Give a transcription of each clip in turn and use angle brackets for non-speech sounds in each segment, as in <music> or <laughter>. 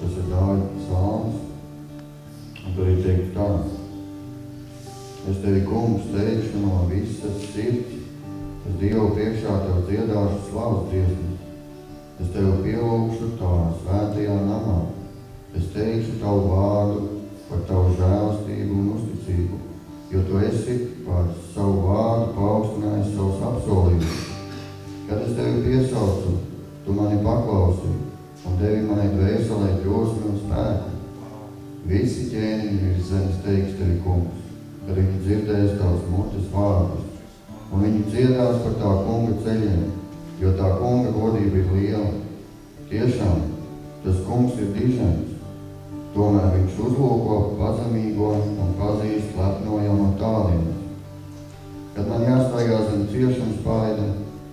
Tas ir dāļu salms. Un tur ir teikt tā. Es tevi, kungs, teikšu no visas sirds. Es Dievu priekšā tev dziedāšu slavas dziesmu. Es tevi pielūgšu tavā svētajā namā. Es teikšu tavu vārdu par tavu žēlastību un uzticību, jo tu esi par savu vārdu paaugstinājis savus apsolījumus. Kad es tevi piesaucu, tu mani paklausīji un devi manai dvēselē drosmi un spēku. Visi ķēniņi virs zemes teiks tevi, kungs, kad viņi dzirdēs tavus mutes vārdus, un viņi dziedās par tā kunga ceļiem, jo tā kunga godība ir liela. Tiešām, tas kungs ir dižens, tomēr viņš uzlūko pazemīgo un pazīst lepnojam un tāliem. Kad man jāstaigā zem ciešanas paida,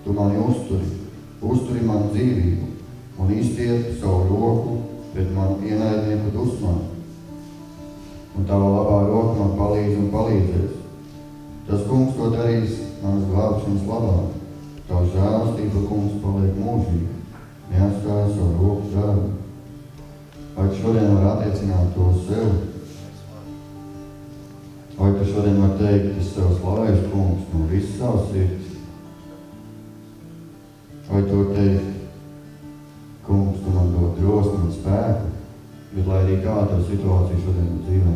Tu mani uzturi, uzturi man dzīvību un iztiep savu roku pret man ienaidnieku dusmām. Un tava labā roka man palīdz un palīdzēs. Tas kungs to darīs manas glābšanas labā. Tava žēlastība kungs paliek mūžīgi, neatstāja savu roku darbu. Vai tu šodien var attiecināt to sev? Vai tu šodien var teikt, es tev slavēšu kungs no visas savas sirds? Vai to teikt, kungs, tu man dod drosmi un spēku, bet lai arī kāda situācija šodien ir dzīvē,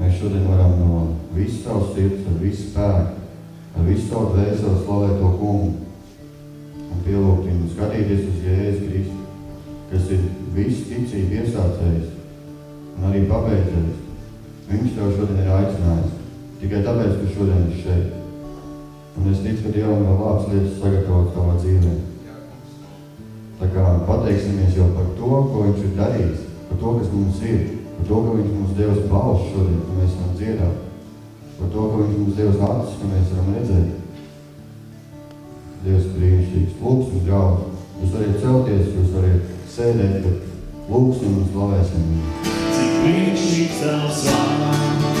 mēs šodien varam no visas savas sirds, ar visu spēku, ar visu savu dvēseli slavēt to kungu un pielūgt viņu, skatīties uz Jēzus Kristu, kas ir visu ticību iesācējis un arī pabeidzējis. Viņš tev šodien ir aicinājis, tikai tāpēc, ka šodien ir šeit. Un es ticu, ka Dievam vēl labas lietas sagatavot tavā dzīvē. Tā kā pateiksimies jau par to, ko viņš ir darījis, par to, kas mums ir, par to, ka viņš mums devis balsu šodien, ka mēs varam dziedāt, par to, ka viņš mums devis acis, ka mēs varam redzēt. Dievs brīnišķīgs, lūksim draugi. Jūs varat celties, jūs varat sēdēt, bet lūksim un slavēsim viņu. Cik brīnišķīgs tavs vārds,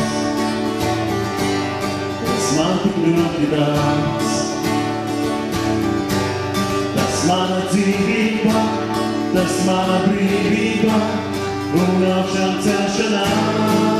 man tik ļoti dārgs. Mana dzīvība, tas mana brīvība un augšām celšanās.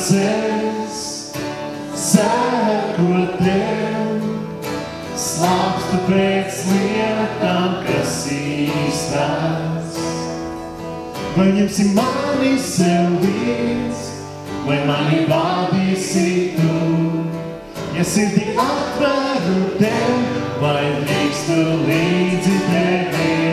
redzēs sēklu tev, slāpstu pēc lietām, kas īstās. Vai ņemsi mani sev līdz, vai mani vadīsi tu, ja sirdī atveru tev, vai drīkstu līdzi tevi.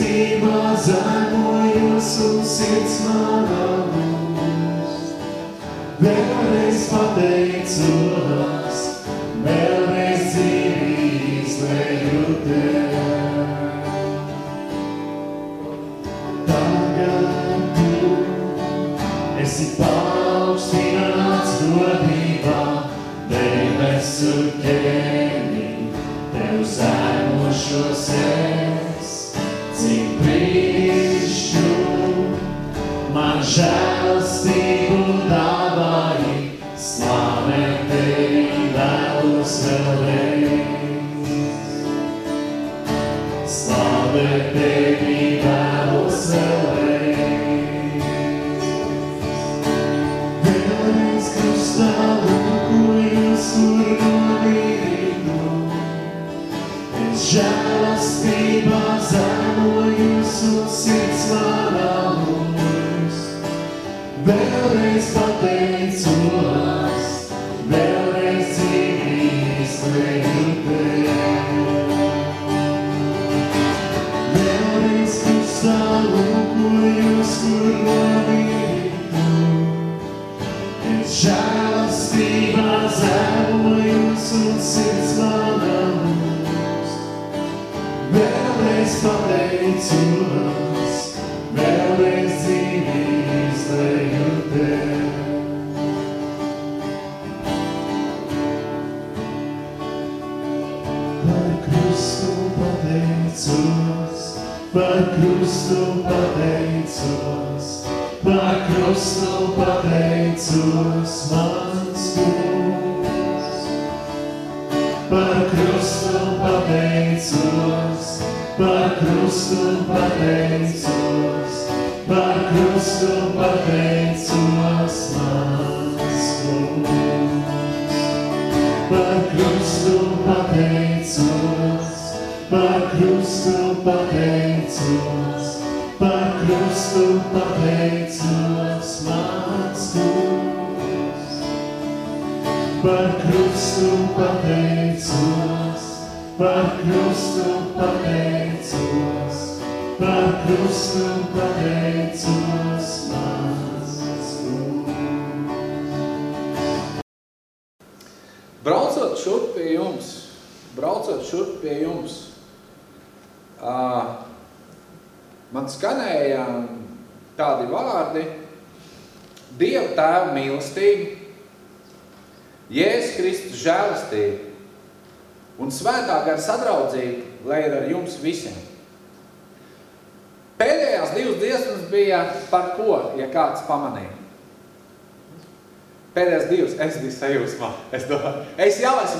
pateicībā zemojos un sirds manā būs. Vēlreiz pateicos, vēlreiz dzīvīs leju Tev. Tagad Tu esi paaugstināts godībā, debesu ķēni, Tev zemošos sevi. Vēlreiz pateikt.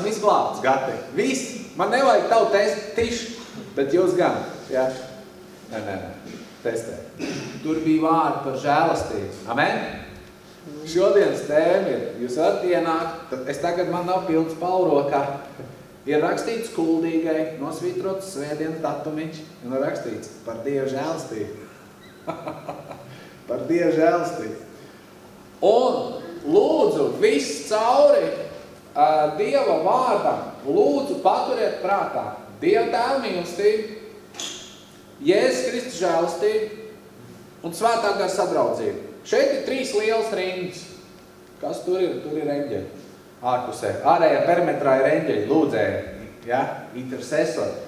Esmu izglābts, gati. Viss, man nevajag tavu test, tišu, bet jūs gan. Ja? Nē, nē, nē, testē. Tur bija vārdi par žēlastību. Amen? Šodienas tēma ir, jūs varat ienākt, es tagad man nav pilns paurokā, ir rakstīts kuldīgai, nosvītrots svētdienas datumiņš, un ir rakstīts par Dievu žēlastību. <laughs> par Dievu žēlastību. Un lūdzu viss cauri Dieva vārdam, lūdzu paturiet prātā Dieva tēva mīlestību, Jēzus Kristus žēlastību un svētā gara sadraudzību. Šeit ir trīs lielas rindas. Kas tur ir? Tur ir eņģeļi. Ārpusē. Ārējā perimetrā ir eņģeļi, lūdzēji. Ja? Intercesori.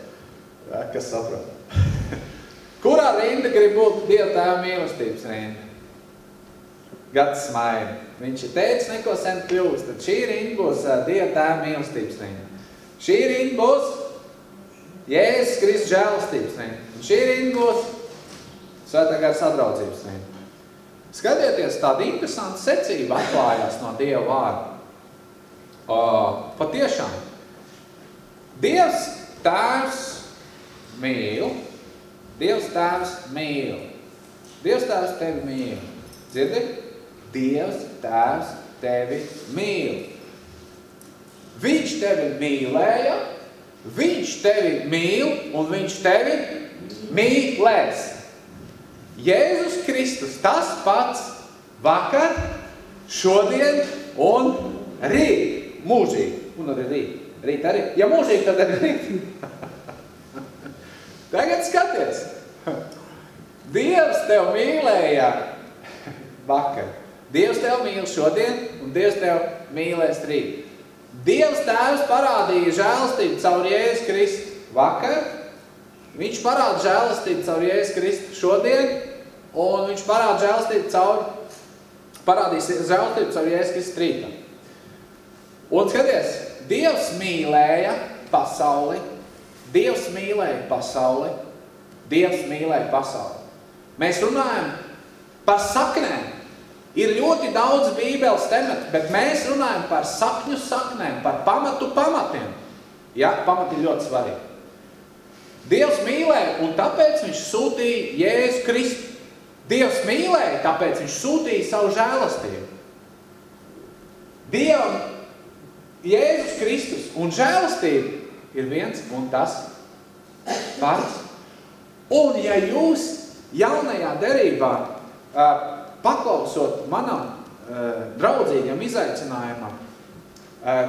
Ja? Kas saprot? <laughs> Kurā rinda grib būt Dieva tēva mīlestības rinda? Gads smaida. Viņš ir teicis, neko sen kļūst. Tad šī rinda būs Dieva tēva mīlestības rinda. Šī rinda būs Jēzus Kristus žēlastības rinda. Un šī rinda būs Svētā gara sadraudzības rinda. Skatieties, tāda interesanta secība atklājās no Dieva vārda. Uh, patiešām. Dievs tēvs mīl. Dievs tēvs mīl. Dievs tēvs tevi mīl. Dzirdi? Dievs tēvs tevi mīl. Viņš tevi mīlēja, viņš tevi mīl un viņš tevi mīlēs. Jēzus Kristus tas pats vakar, šodien un rīt. Mūžīgi. Un arī rīt. Rīt arī. Ja mūžīgi, tad arī rīt. <laughs> Tagad skaties. <laughs> Dievs tev mīlēja vakar. Dievs tev mīl šodien un Dievs tev mīlēs rīt. Dievs tēvs parādīja žēlastību caur Jēzus Kristu vakar. Viņš parāda žēlastību caur Jēzus Kristu šodien un viņš parāda žēlastību caur parādīs žēlastību caur Jēzus Kristu rītam. Un skaties, Dievs mīlēja pasauli, Dievs mīlēja pasauli, Dievs mīlēja pasauli. Mēs runājam par saknēm. Ir ļoti daudz bībeles tematu, bet mēs runājam par sakņu saknēm, par pamatu pamatiem. Ja, pamati ir ļoti svarīgi. Dievs mīlēja, un tāpēc viņš sūtīja Jēzu Kristu. Dievs mīlēja, tāpēc viņš sūtīja savu žēlastību. Dievam Jēzus Kristus un žēlastība ir viens un tas pats. Un ja jūs jaunajā derībā paklausot manam draudzīgam izaicinājumam,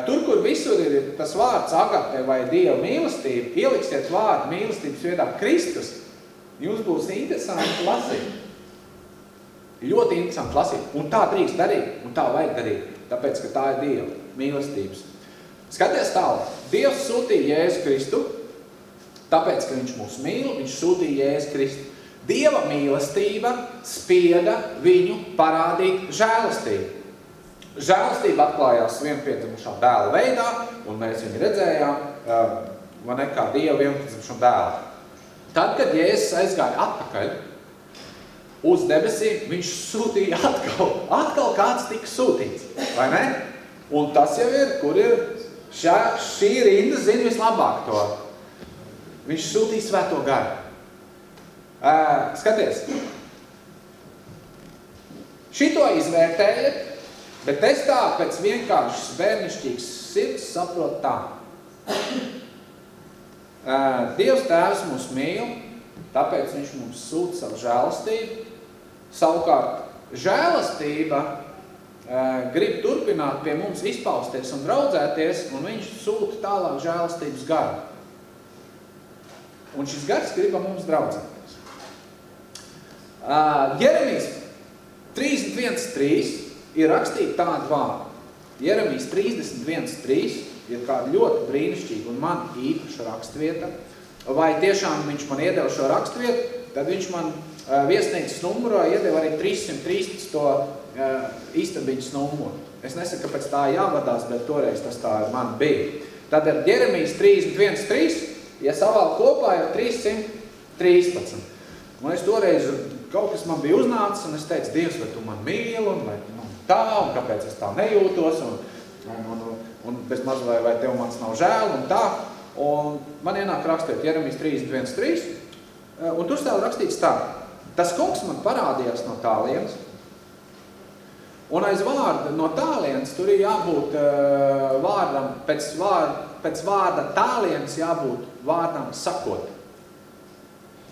tur, kur visur ir tas vārds agapē vai Dieva mīlestība, ieliksiet vārdu mīlestības vietā Kristus, jums būs interesanti lasīt. Ļoti interesanti lasīt. Un tā drīkst darīt, un tā vajag darīt, tāpēc, ka tā ir Dieva mīlestības. Skaties tālāk. Dievs sūtīja Jēzu Kristu, tāpēc, ka viņš mūs mīl, viņš sūtīja Jēzu Kristu. Dieva mīlestība spieda viņu parādīt žēlastību. Žēlastība atklājās vienpiedzimušā dēla veidā, un mēs viņu redzējām, vai ne, kā Dieva vienpiedzimušā dēla. Tad, kad Jēzus aizgāja atpakaļ uz debesīm, viņš sūtīja atkal, atkal kāds tika sūtīts, vai ne? Un tas jau ir, kur ir šā, šī rinda zina vislabāk to. Viņš sūtīja svēto garu. Uh, skaties, šito izvērtējiet, bet es tā pēc vienkāršas bērnišķīgas sirds saprotu tā. Uh, Dievs tēvs mūs mīl, tāpēc viņš mums sūta savu žēlastību. Savukārt, žēlastība uh, grib turpināt pie mums izpausties un draudzēties, un viņš sūta tālāk žēlastības garu. Un šis gars grib mums draudzēt. Uh, Jeremijas 31.3 ir rakstīta tāda vārda. Jeremijas 31.3 ir kāda ļoti brīnišķīga un man īpaša rakstvieta. Vai tiešām viņš man iedeva šo rakstvietu, tad viņš man uh, viesnīcas numurā iedeva arī 313 to uh, istabiņas numuru. Es nesaku, ka pēc tā jāvadās, bet toreiz tas tā man bija. Tad ar Jeremijas 31.3, ja savēl kopā ir 313. Un es toreiz kaut kas man bija uznācis, un es teicu, Dievs, vai tu man mīli, un vai man tā, un kāpēc es tā nejūtos, un, un, un, un bez maz vai, vai tev mans nav žēl, un tā. Un man ienāk rakstīt Jeremijas 31.3, un tur stāv rakstīts tā. Tas kungs man parādījās no tālienes, un aiz vārda no tālienes tur ir jābūt uh, vārdam, pēc vārda, pēc vārda tālienes jābūt vārdam sakot.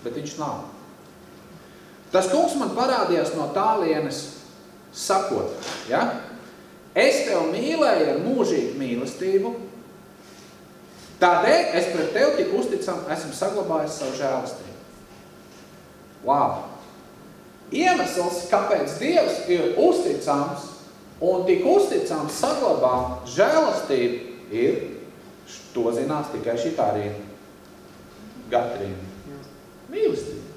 Bet viņš nav. Tas kungs man parādījās no tālienes sakot, ja? Es tev mīlēju ar mūžīgu mīlestību, tādēļ es pret tevi tik uzticam, esmu saglabājis savu žēlistību. Wow! Iemesls, kāpēc Dievs ir uzticams un tik uzticams saglabā žēlistību, ir, to zinās tikai šitā rīna. Gatrīna. Mīlestība.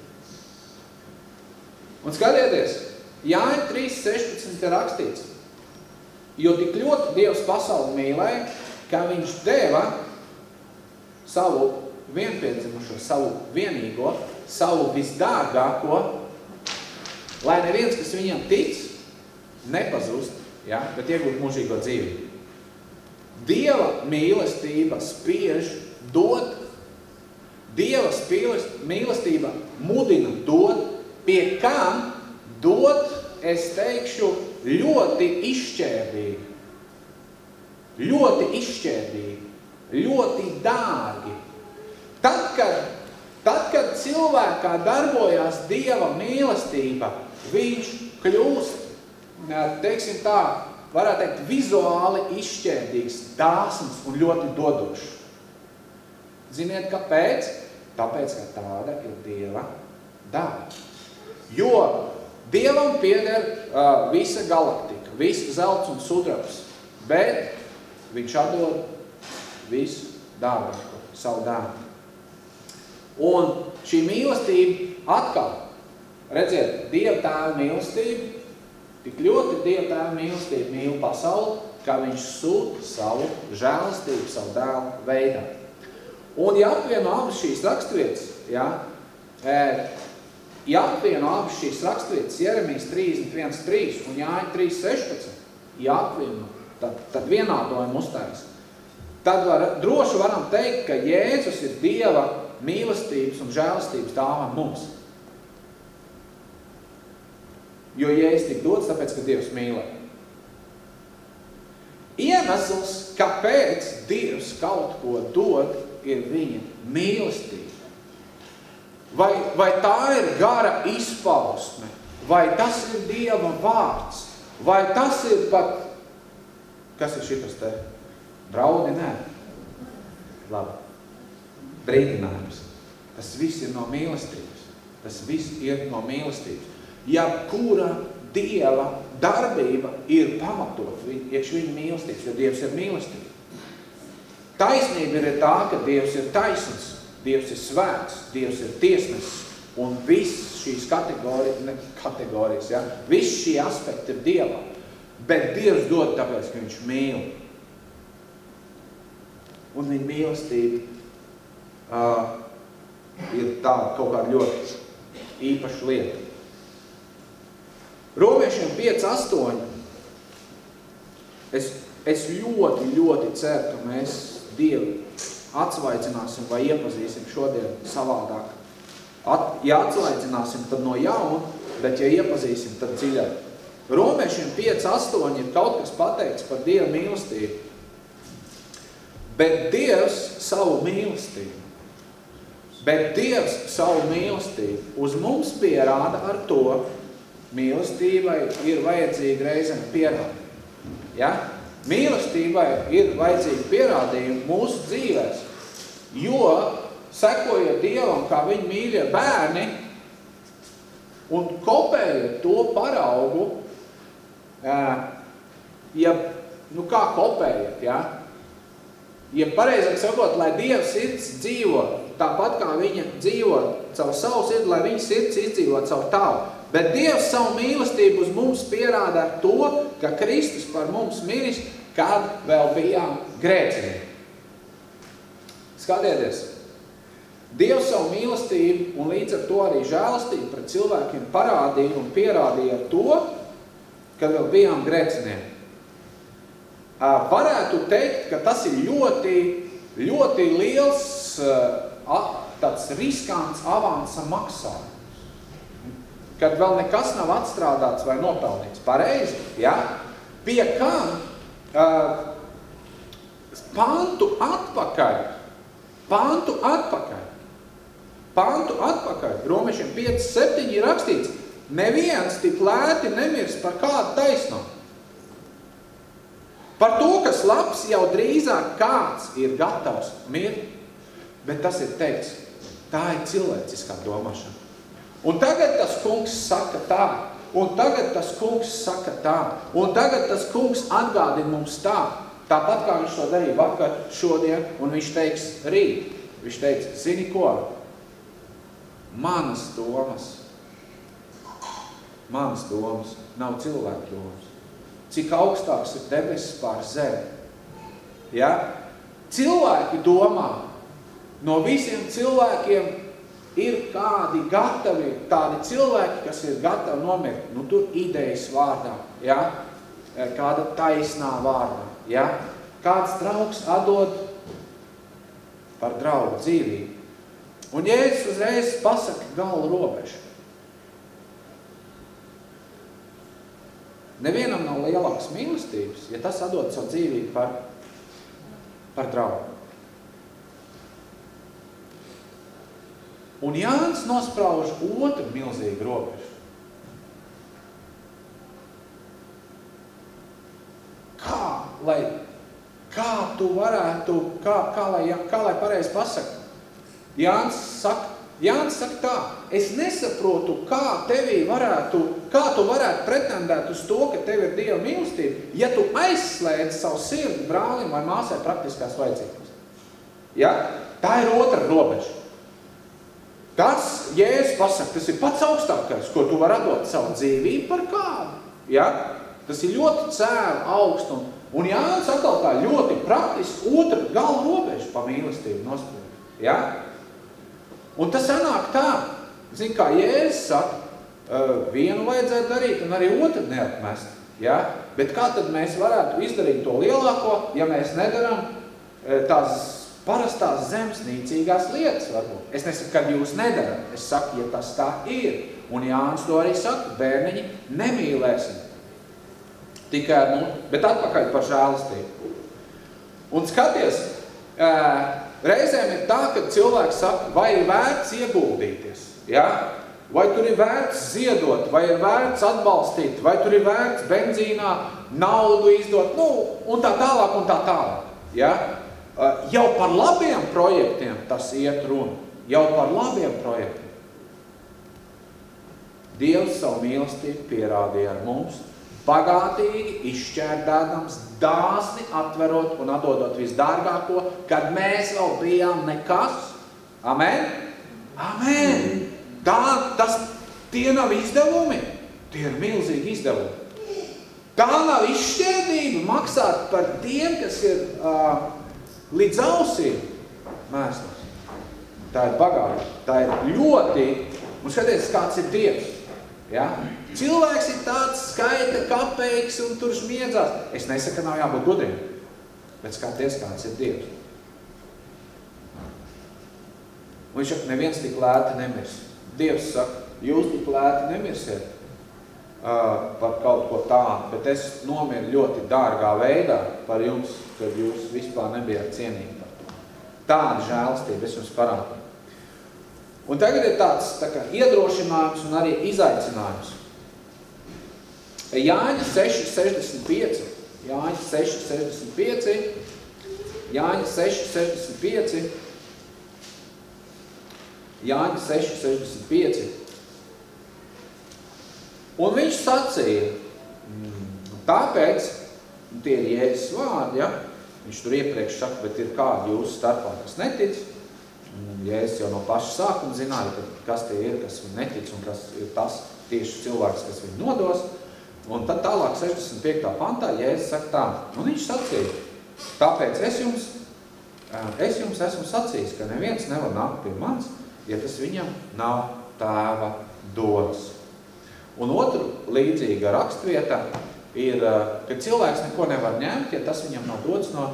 Un skatieties, Jāņa 3.16 ir rakstīts, jo tik ļoti Dievs pasauli mīlēja, ka viņš deva savu vienpiedzimušo, savu vienīgo, savu visdārgāko, lai neviens, kas viņam tic, nepazust, ja, bet iegūt mūžīgo dzīvi. Dieva mīlestība spiež dot, Dieva mīlestība mudina dot, pie kam dot, es teikšu, ļoti izšķērdīgi. Ļoti izšķērdīgi, ļoti dārgi. Tad, kad, tad, kad cilvēkā darbojās Dieva mīlestība, viņš kļūst, teiksim tā, varētu teikt, vizuāli izšķērdīgs, dāsns un ļoti dodošs. Ziniet, kāpēc? Tāpēc, ka tāda ir Dieva dāva. Jo Dievam pieder uh, visa galaktika, visa zelts un sudrabs, bet viņš atdod visu dārgāko, savu dāvu. Un šī mīlestība atkal, redziet, Dieva tēva mīlestība, tik ļoti Dieva tēva mīlestība mīl pasauli, ka viņš sūta savu žēlistību, savu dēlu veidā. Un ja apvieno abas šīs raksturietas, ja, ja apvieno abas šīs raksturietas, Jeremijas 31.3 un Jāņa 3.16, ja apvieno, tad, tad vienādojumu uztais, tad var, droši varam teikt, ka Jēzus ir Dieva mīlestības un žēlistības dāvana mums. Jo Jēzus tik dots, tāpēc, ka Dievs mīlē. Iemesls, kāpēc Dievs kaut ko dod, ir viņa mīlestība. Vai, vai tā ir gara izpausme, vai tas ir Dieva vārds, vai tas ir pat, kas ir šitas te? Draudi, nē. Labi. Brīdinājums. Tas viss ir no mīlestības. Tas viss ir no mīlestības. Ja kura Dieva darbība ir pamatot, iekš viņa mīlestības, jo Dievs ir mīlestība. Taisnība ir tā, ka Dievs ir taisns, Dievs ir svēts, Dievs ir tiesnesis, un viss šīs kategorijas, ne kategorijas, ja, viss šie aspekti ir Dievā. Bet Dievs dod tāpēc, ka viņš mīl. Un viņa mīlestība uh, ir tāda kaut kāda ļoti īpaša lieta. Romiešiem 5, 8. Es, es ļoti, ļoti ceru, ka mēs Dievu atsvaicināsim vai iepazīsim šodien savādāk. At, ja atsvaicināsim, tad no jauna, bet ja iepazīsim, tad dziļāk. Romiešiem 5, 8 ir kaut kas pateikts par Dieva mīlestību. Bet Dievs savu mīlestību, bet Dievs savu mīlestību uz mums pierāda ar to, mīlestībai ir vajadzīga reizēm pierādījumi. Ja? Mīlestībai ir vajadzīgi pierādījumi mūsu dzīvēs, jo sekojot Dievam, kā viņi mīļie bērni, un kopējot to paraugu, ja, nu kā kopējot, ja? Ja pareizāk sakot, lai Dievs sirds dzīvo tāpat kā viņa dzīvo caur savu sirdi, lai viņa sirds izdzīvo caur tavu. Bet Dievs savu mīlestību uz mums pierāda ar to, ka Kristus par mums miris, kad vēl bijām grēcinieki. Skatieties, Dievs savu mīlestību un līdz ar to arī žēlastību pret cilvēkiem parādīja un pierādīja ar to, kad vēl bijām grēcinieki. Varētu teikt, ka tas ir ļoti, ļoti liels tāds riskants avansa maksājums. Kad vēl nekas nav atstrādāts vai nopelnīts. Pareizi, ja? Pie kā uh, pantu atpakaļ, pantu atpakaļ, pantu atpakaļ, romiešiem 5, 7 ir rakstīts, neviens tik lēti nemirs par kādu taisnumu. Par to, kas labs, jau drīzāk kāds ir gatavs mirt. Bet tas ir teikts, tā ir cilvēciskā domāšana. Un tagad tas kungs saka tā, un tagad tas kungs saka tā, un tagad tas kungs atgādina mums tā, tāpat kā viņš to darīja vakar, šodien, un viņš teiks rīt. Viņš teica, zini ko? Manas domas, manas domas nav cilvēku domas. Cik augstāks ir debesis pār zemi. Ja? Cilvēki domā, no visiem cilvēkiem ir kādi gatavi, tādi cilvēki, kas ir gatavi nomirt. Nu, tur idejas vārdā, ja? kāda taisnā vārdā. Ja? Kāds draugs atdod par draugu dzīvību. Un Jēzus uzreiz pasaka galvu robežu. Nevienam nav lielākas mīlestības, ja tas atdod savu dzīvību par, par draugu. Un Jānis nosprauž otru milzīgu robežu. Kā, lai, kā tu varētu, kā, kā, lai, kā lai pareizi pasaka? Jānis saka, Jānis saka tā, es nesaprotu, kā tevī varētu, kā tu varētu pretendēt uz to, ka tev ir Dieva mīlestība, ja tu aizslēdz savu sirdi brālim vai māsai praktiskās vajadzības. Ja? Tā ir otra robeža. Tas, Jēzus pasaka, tas ir pats augstākais, ko tu vari atdot savu dzīvību par kādu. Ja? Tas ir ļoti cēra augst. Un, un Jānis atkal tā ļoti praktiski otra gala robeža pa mīlestību nospriež. Ja? Un tas sanāk tā, zin, kā Jēzus saka, vienu vajadzētu darīt un arī otru neatmest. Ja? Bet kā tad mēs varētu izdarīt to lielāko, ja mēs nedaram tās parastās zemes nīcīgās lietas varbūt. Es nesaku, ka jūs nedarat. Es saku, ja tas tā ir. Un Jānis to arī saka, bērniņi, nemīlēsim. Tikai, nu, bet atpakaļ par žēlistību. Un skaties, reizēm ir tā, ka cilvēks saka, vai ir vērts ieguldīties. Ja? Vai tur ir vērts ziedot, vai ir vērts atbalstīt, vai tur ir vērts benzīnā naudu izdot, nu, un tā tālāk, un tā tālāk. Ja? Jau par labiem projektiem tas iet runa. Jau par labiem projektiem. Dievs savu mīlestību pierādīja ar mums, bagātīgi izšķērdādams, dāsni atverot un atdodot visdārgāko, kad mēs vēl bijām nekas. Amen? Amen! Tā, tas, tie nav izdevumi, tie ir milzīgi izdevumi. Tā nav izšķērdība maksāt par tiem, kas ir uh, līdz ausīm mēslas. Tā ir bagāta, tā ir ļoti, un skaties, kāds ir Dievs. Ja? Cilvēks ir tāds skaita kapeiks un tur smiedzās. Es nesaku, ka nav jābūt gudriem, bet skaties, kāds ir Dievs. Un viņš saka, neviens tik lēti nemirs. Dievs saka, jūs tik lēti nemirsiet uh, par kaut ko tādu, bet es nomiru ļoti dārgā veidā par jums, kad jūs vispār nebijāt cienīgi par to. Tāda žēlistība es jums parādīju. Un tagad ir tāds tā kā iedrošinājums un arī izaicinājums. Jāņa 6,65. Jāņa 6,65. Jāņa 6,65. Jāņa 6,65. Un viņš sacīja, mm, tāpēc, tie ir Jēzus vārdi, ja? viņš tur iepriekš saka, bet ir kādi jūsu starpā, kas netic. Jēzus jau no paša sākuma zināja, kas tie ir, kas viņi netic un kas ir tas tieši cilvēks, kas viņu nodos. Un tad tālāk 65. pantā Jēzus saka tā, un viņš sacīja, tāpēc es jums, es jums esmu sacījis, ka neviens nevar nākt pie manis, ja tas viņam nav tēva dots. Un otru līdzīga rakstvieta ir, ka cilvēks neko nevar ņemt, ja tas viņam nav dots no...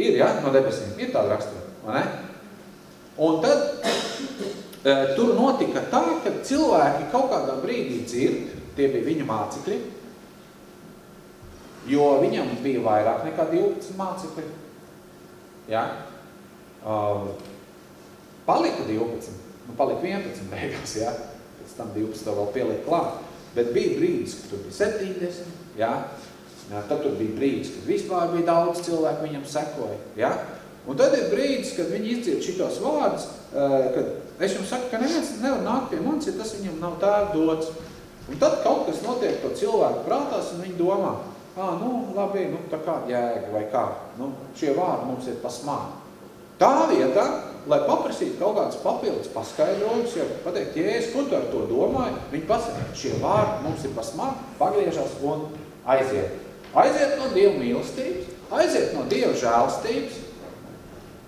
Ir, ja, no debesīm. Ir tāda rakstvieta, vai ne? Un tad tur notika tā, ka cilvēki kaut kādā brīdī dzird, tie bija viņa mācekļi, jo viņam bija vairāk nekā 12 mācekļi. Ja? Uh, palika 12, nu palika 11 beigās, ja? pēc tam 12 vēl pielikt klāt. Bet bija brīdis, kad tur bija 70, ja? ja? tad tur bija brīdis, kad vispār bija daudz cilvēku viņam sekoja. Ja? Un tad ir brīdis, kad viņi izdzird šitos vārdus, uh, kad es jums saku, ka neviens nevar nākt pie manis, ja tas viņam nav tēv dots. Un tad kaut kas notiek to cilvēku prātās, un viņi domā, ā, nu, labi, nu, tā kā jēga vai kā, nu, šie vārdi mums ir pasmāni. Tā vietā, lai paprasītu kaut kādas papildus paskaidrojumus, ja pateikt, jēs, ko tu ar to domāji, viņi pasaka, šie vārdi mums ir pasmāni, pagriežas un aiziet. Aiziet no Dieva mīlestības, aiziet no Dieva žēlstības,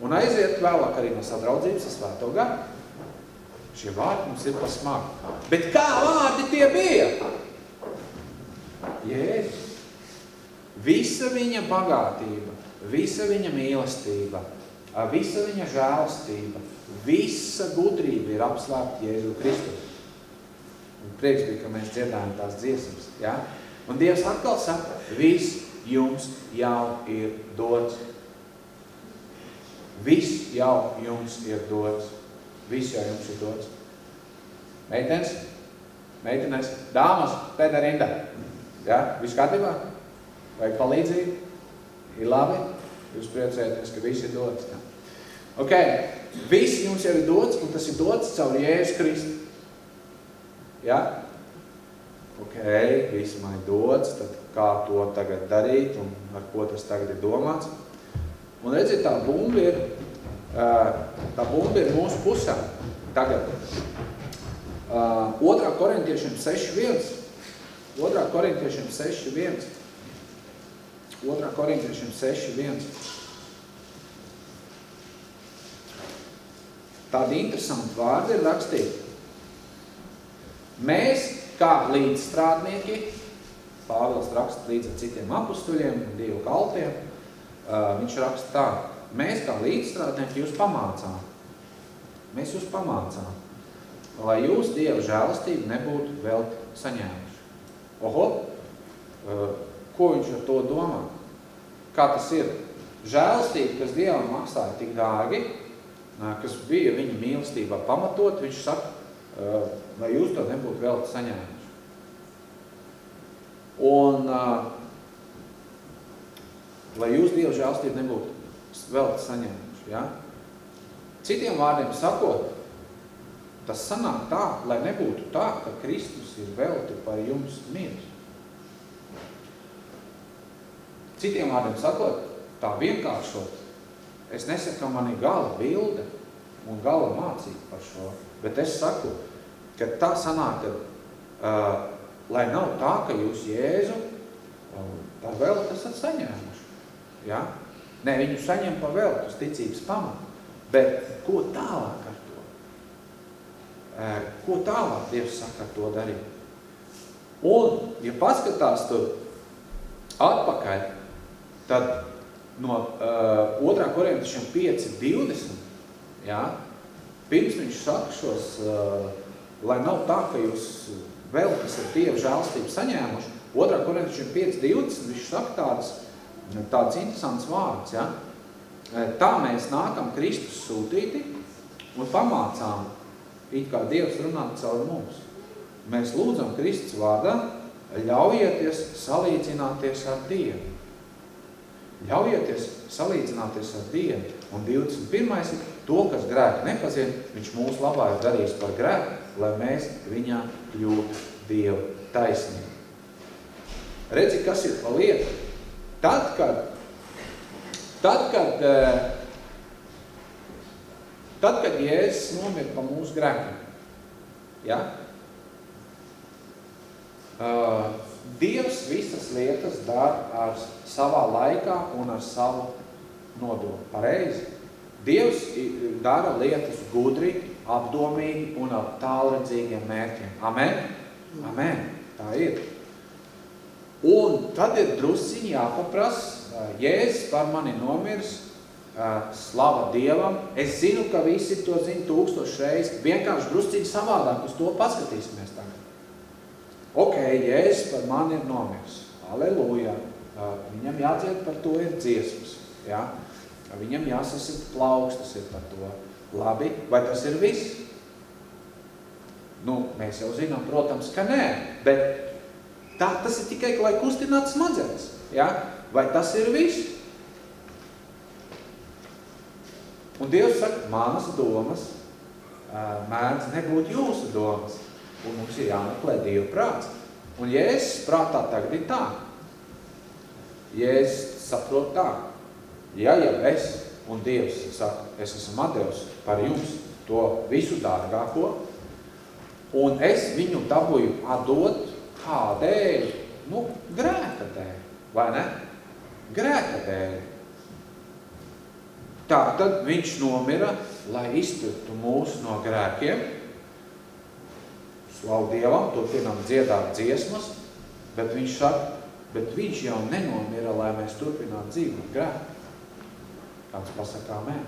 un aiziet vēlāk arī no sadraudzības ar svēto garu. Šie vārdi mums ir pasmagi. Bet kā vārdi tie bija? Jēzus. Visa viņa bagātība, visa viņa mīlestība, visa viņa žēlastība, visa gudrība ir apslēpta Jēzu Kristu. Un prieks bija, ka mēs dzirdājam tās dziesmas. Ja? Un Dievs atkal saka, viss jums jau ir dots. Viss jau jums ir dots. Viss jau jums ir dots. Meitenes, meitenes, dāmas, pēdā rindā. Ja? Viss kārtībā? Vai palīdzību? Ir labi? Jūs priecēties, ka viss ir dots. Ja? Ok, viss jums jau ir dots, un tas ir dots caur Jēzus Kristu. Ja? Ok, viss man ir dots, tad kā to tagad darīt, un ar ko tas tagad ir domāts. Un redziet, tā bumba ir, tā bumba ir mūsu pusē tagad. Otrā korintiešiem 6.1. Otrā korintiešiem 6.1. Otrā korintiešiem 6.1. Tādi interesanti vārdi ir rakstīti. Mēs, kā līdzstrādnieki, Pāvils raksta līdz ar citiem apustuļiem un Dievu kaltiem, viņš raksta tā, mēs kā līdzstrādnieki jūs pamācām. Mēs jūs pamācām, lai jūs Dieva žēlastību nebūtu vēl saņēmuši. Oho, ko viņš ar to domā? Kā tas ir? Žēlastība, kas Dievam maksāja tik dārgi, kas bija viņa mīlestībā pamatot, viņš saka, lai jūs to nebūtu vēl saņēmuši. Un, lai jūs Dieva žēlastību nebūtu vēl saņēmuši. Ja? Citiem vārdiem sakot, tas sanāk tā, lai nebūtu tā, ka Kristus ir velti par jums mirs. Citiem vārdiem sakot, tā vienkāršot, es nesaku, ka man ir gala bilde un gala mācība par šo, bet es saku, ka tā sanāk, ka, uh, lai nav tā, ka jūs Jēzu uh, par vēl esat saņēmuši. Ja? Nē, viņu saņem par vēl, uz ticības pamatu. Bet ko tālāk ar to? Uh, ko tālāk Dievs saka ar to darīt? Un, ja paskatās tur atpakaļ, tad no uh, 2. korintiešiem 5, 20, jā, pirms viņš saka šos, uh, lai nav tā, ka jūs vēl, kas ir Dieva žēlstību saņēmuši, 2. korintiešiem 5, 20, viņš saka tādas, tādas interesantas vārdas, jā. Tā mēs nākam Kristus sūtīti un pamācām, it kā Dievs runā caur mums. Mēs lūdzam Kristus vārdā, ļaujieties salīdzināties ar Dievu. Ļaujieties salīdzināties ar Dievu. Un 21. ir to, kas grēku nepazien, viņš mūsu labā ir darījis par grēku, lai mēs viņā kļūtu Dievu taisnību. Redzi, kas ir pa lietu? Tad, kad, tad, kad, tad, kad Jēzus nomir pa mūsu grēkiem, ja? Uh, Dievs visas lietas dara ar savā laikā un ar savu nodomu. Pareizi? Dievs dara lietas gudri, apdomīgi un ar tālredzīgiem mērķiem. Amen? Amen. Tā ir. Un tad ir drusciņi jāpaprast, Jēzus par mani nomirs, slava Dievam. Es zinu, ka visi to zina tūkstoši reizes. Vienkārši drusciņi savādāk uz to paskatīsimies tagad. Ok, Jēzus par mani ir nomirs. Aleluja. Viņam jādzied par to ir dziesmas. Ja? Viņam jāsasit plaukstas ir par to. Labi, vai tas ir viss? Nu, mēs jau zinām, protams, ka nē, bet tā, tas ir tikai, lai kustinātu smadzenes. Ja? Vai tas ir viss? Un Dievs saka, manas domas mēdz nebūt jūsu domas. Un mums ir jāmeklē Dieva prāts. Un Jēzus prātā tagad ir tā. Jēzus saprot tā. Ja jau es un Dievs saka, es esmu atdevis par jums to visu dārgāko, un es viņu dabūju atdot kādēļ? Nu, grēka dēļ, vai ne? Grēka dēļ. Tā tad viņš nomira, lai izturtu mūs no grēkiem. Slavu Dievam, turpinām dziedāt dziesmas, bet viņš saka, bet viņš jau nenomira, lai mēs turpinām dzīvot grēku. Kāds pasakā mē.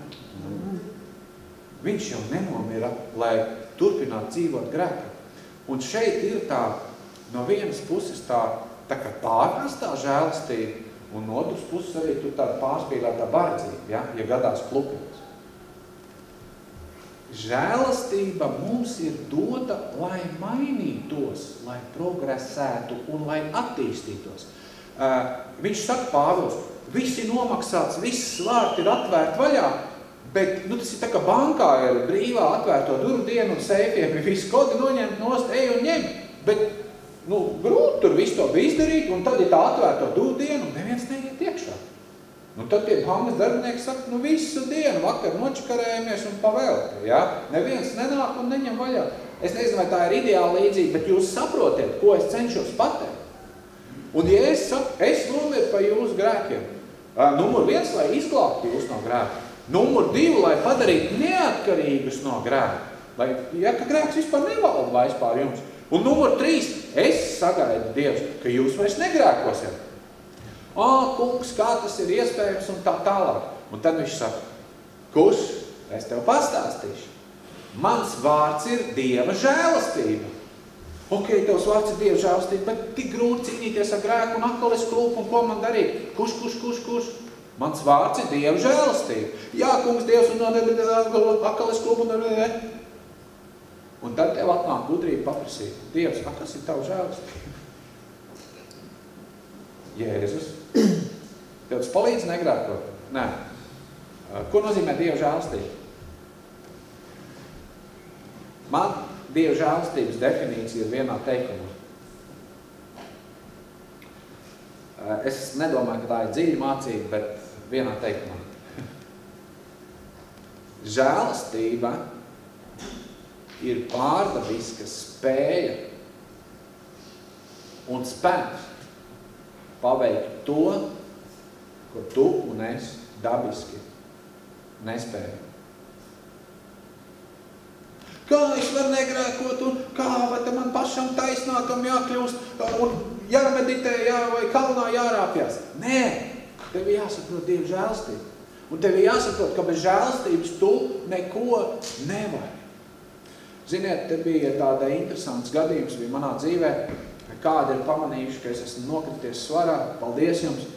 Viņš jau nenomira, lai turpinātu dzīvot grēku. Un šeit ir tā, no vienas puses tā, tā kā pārnestā žēlastība, un no otras puses arī tur tāda pārspīlētā bardzība, ja, ja gadās klupins. Žēlastība mums ir dota, lai mainītos, lai progresētu un lai attīstītos. Uh, viņš saka Pāvils, viss ir nomaksāts, viss vārti ir atvērti vaļā, bet nu, tas ir tā, ka bankā ir brīvā atvērto duru dienu un seifiem ir visi kodi noņemt nost, ej un ņem, bet nu, grūti tur visu to bija izdarīt, un tad ir tā atvērto duru dienu, un neviens neiet iekšā. Nu, tad tie bankas darbinieki saka, nu visu dienu vakar nočakarējamies un pavēlti, ja? Neviens nenāk un neņem vaļā. Es nezinu, vai tā ir ideāla līdzība, bet jūs saprotiet, ko es cenšos pateikt. Un ja es saku, es nomiru par jūsu grēkiem, numur viens, lai izglābtu jūs no grēka, numur divi, lai padarītu neatkarīgus no grēka, lai, ja ka grēks vispār nevalda vairs pār jums. Un numur trīs, es sagaidu Dievs, ka jūs vairs negrēkosiet. Ā, kungs, kā tas ir iespējams un tā tālāk. Un tad viņš saka, kurš, es tev pastāstīšu. Mans vārds ir Dieva žēlastība. Ok, tavs vārds ir Dieva žēlastība, bet tik grūti cīnīties ar grēku un atkal es klūpu un ko man darīt? Kurš, kurš, kurš, kurš? Mans vārds ir Dieva žēlastība. Jā, kungs, Dievs, un atkal es klūpu un. Un tad tev atnāk gudrība paprasīt. Dievs, a, kas ir tava žēlastība? Jēzus. Tev tas palīdz negrēkot? Nē. Ko nozīmē Dieva žēlastība? Man Dieva žēlastības definīcija ir vienā teikumā. Es nedomāju, ka tā ir dziļa mācība, bet vienā teikumā. <laughs> Žēlastība ir pārdabiska spēja un spēks paveikt to, ko tu un es dabiski nespēju. Kā es varu negrēkot un kā vai te man pašam taisnākam jākļūst un jāmeditē jā, vai kalnā jārāpjas. Nē, tev jāsaprot Dievu žēlstību. Un tev jāsaprot, ka bez žēlstības tu neko nevari. Ziniet, te bija tāda interesants gadījums bija manā dzīvē. Kādi ir pamanījuši, ka es esmu nokrities svarā. Paldies jums!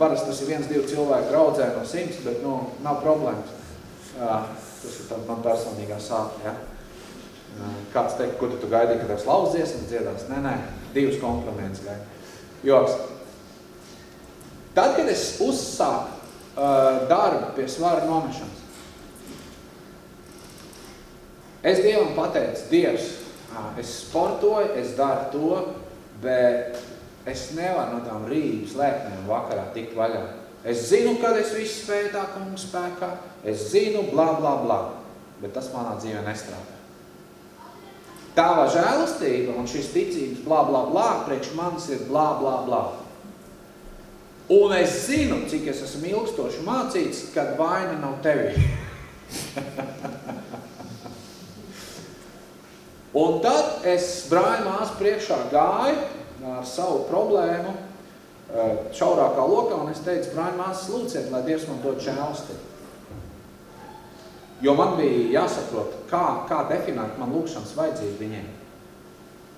Parasti tas ir viens, divi cilvēki draudzē no simts, bet nu, nav problēmas. Tas ir tāds man personīgā sāpe, ja? Kāds teikt, ko tu, tu gaidīji, kad es lauzies un dziedās? Nē, nē, divas kompliments gaidi. Joks. Tad, kad es uzsāku uh, darbu pie svara nomešanas, es Dievam pateicu, Dievs, es sportoju, es daru to, bet es nevaru no tām rības lēknēm vakarā tikt vaļā. Es zinu, kad es visu spēju tā kungu spēkā, es zinu, blā, blā, blā, bet tas manā dzīvē nestrādā. Tava žēlastība un šis ticības blā, blā, blā, priekš manis ir blā, blā, blā. Un es zinu, cik es esmu ilgstoši mācīts, kad vaina nav tevī. <laughs> un tad es brāļa māsu priekšā gāju ar savu problēmu eh, šaurākā lokā, un es teicu, brāļa māsas lūciet, lai Dievs man dod žēlstību. Jo man bija jāsaprot, kā, kā definēt man lūkšanas vajadzību viņiem.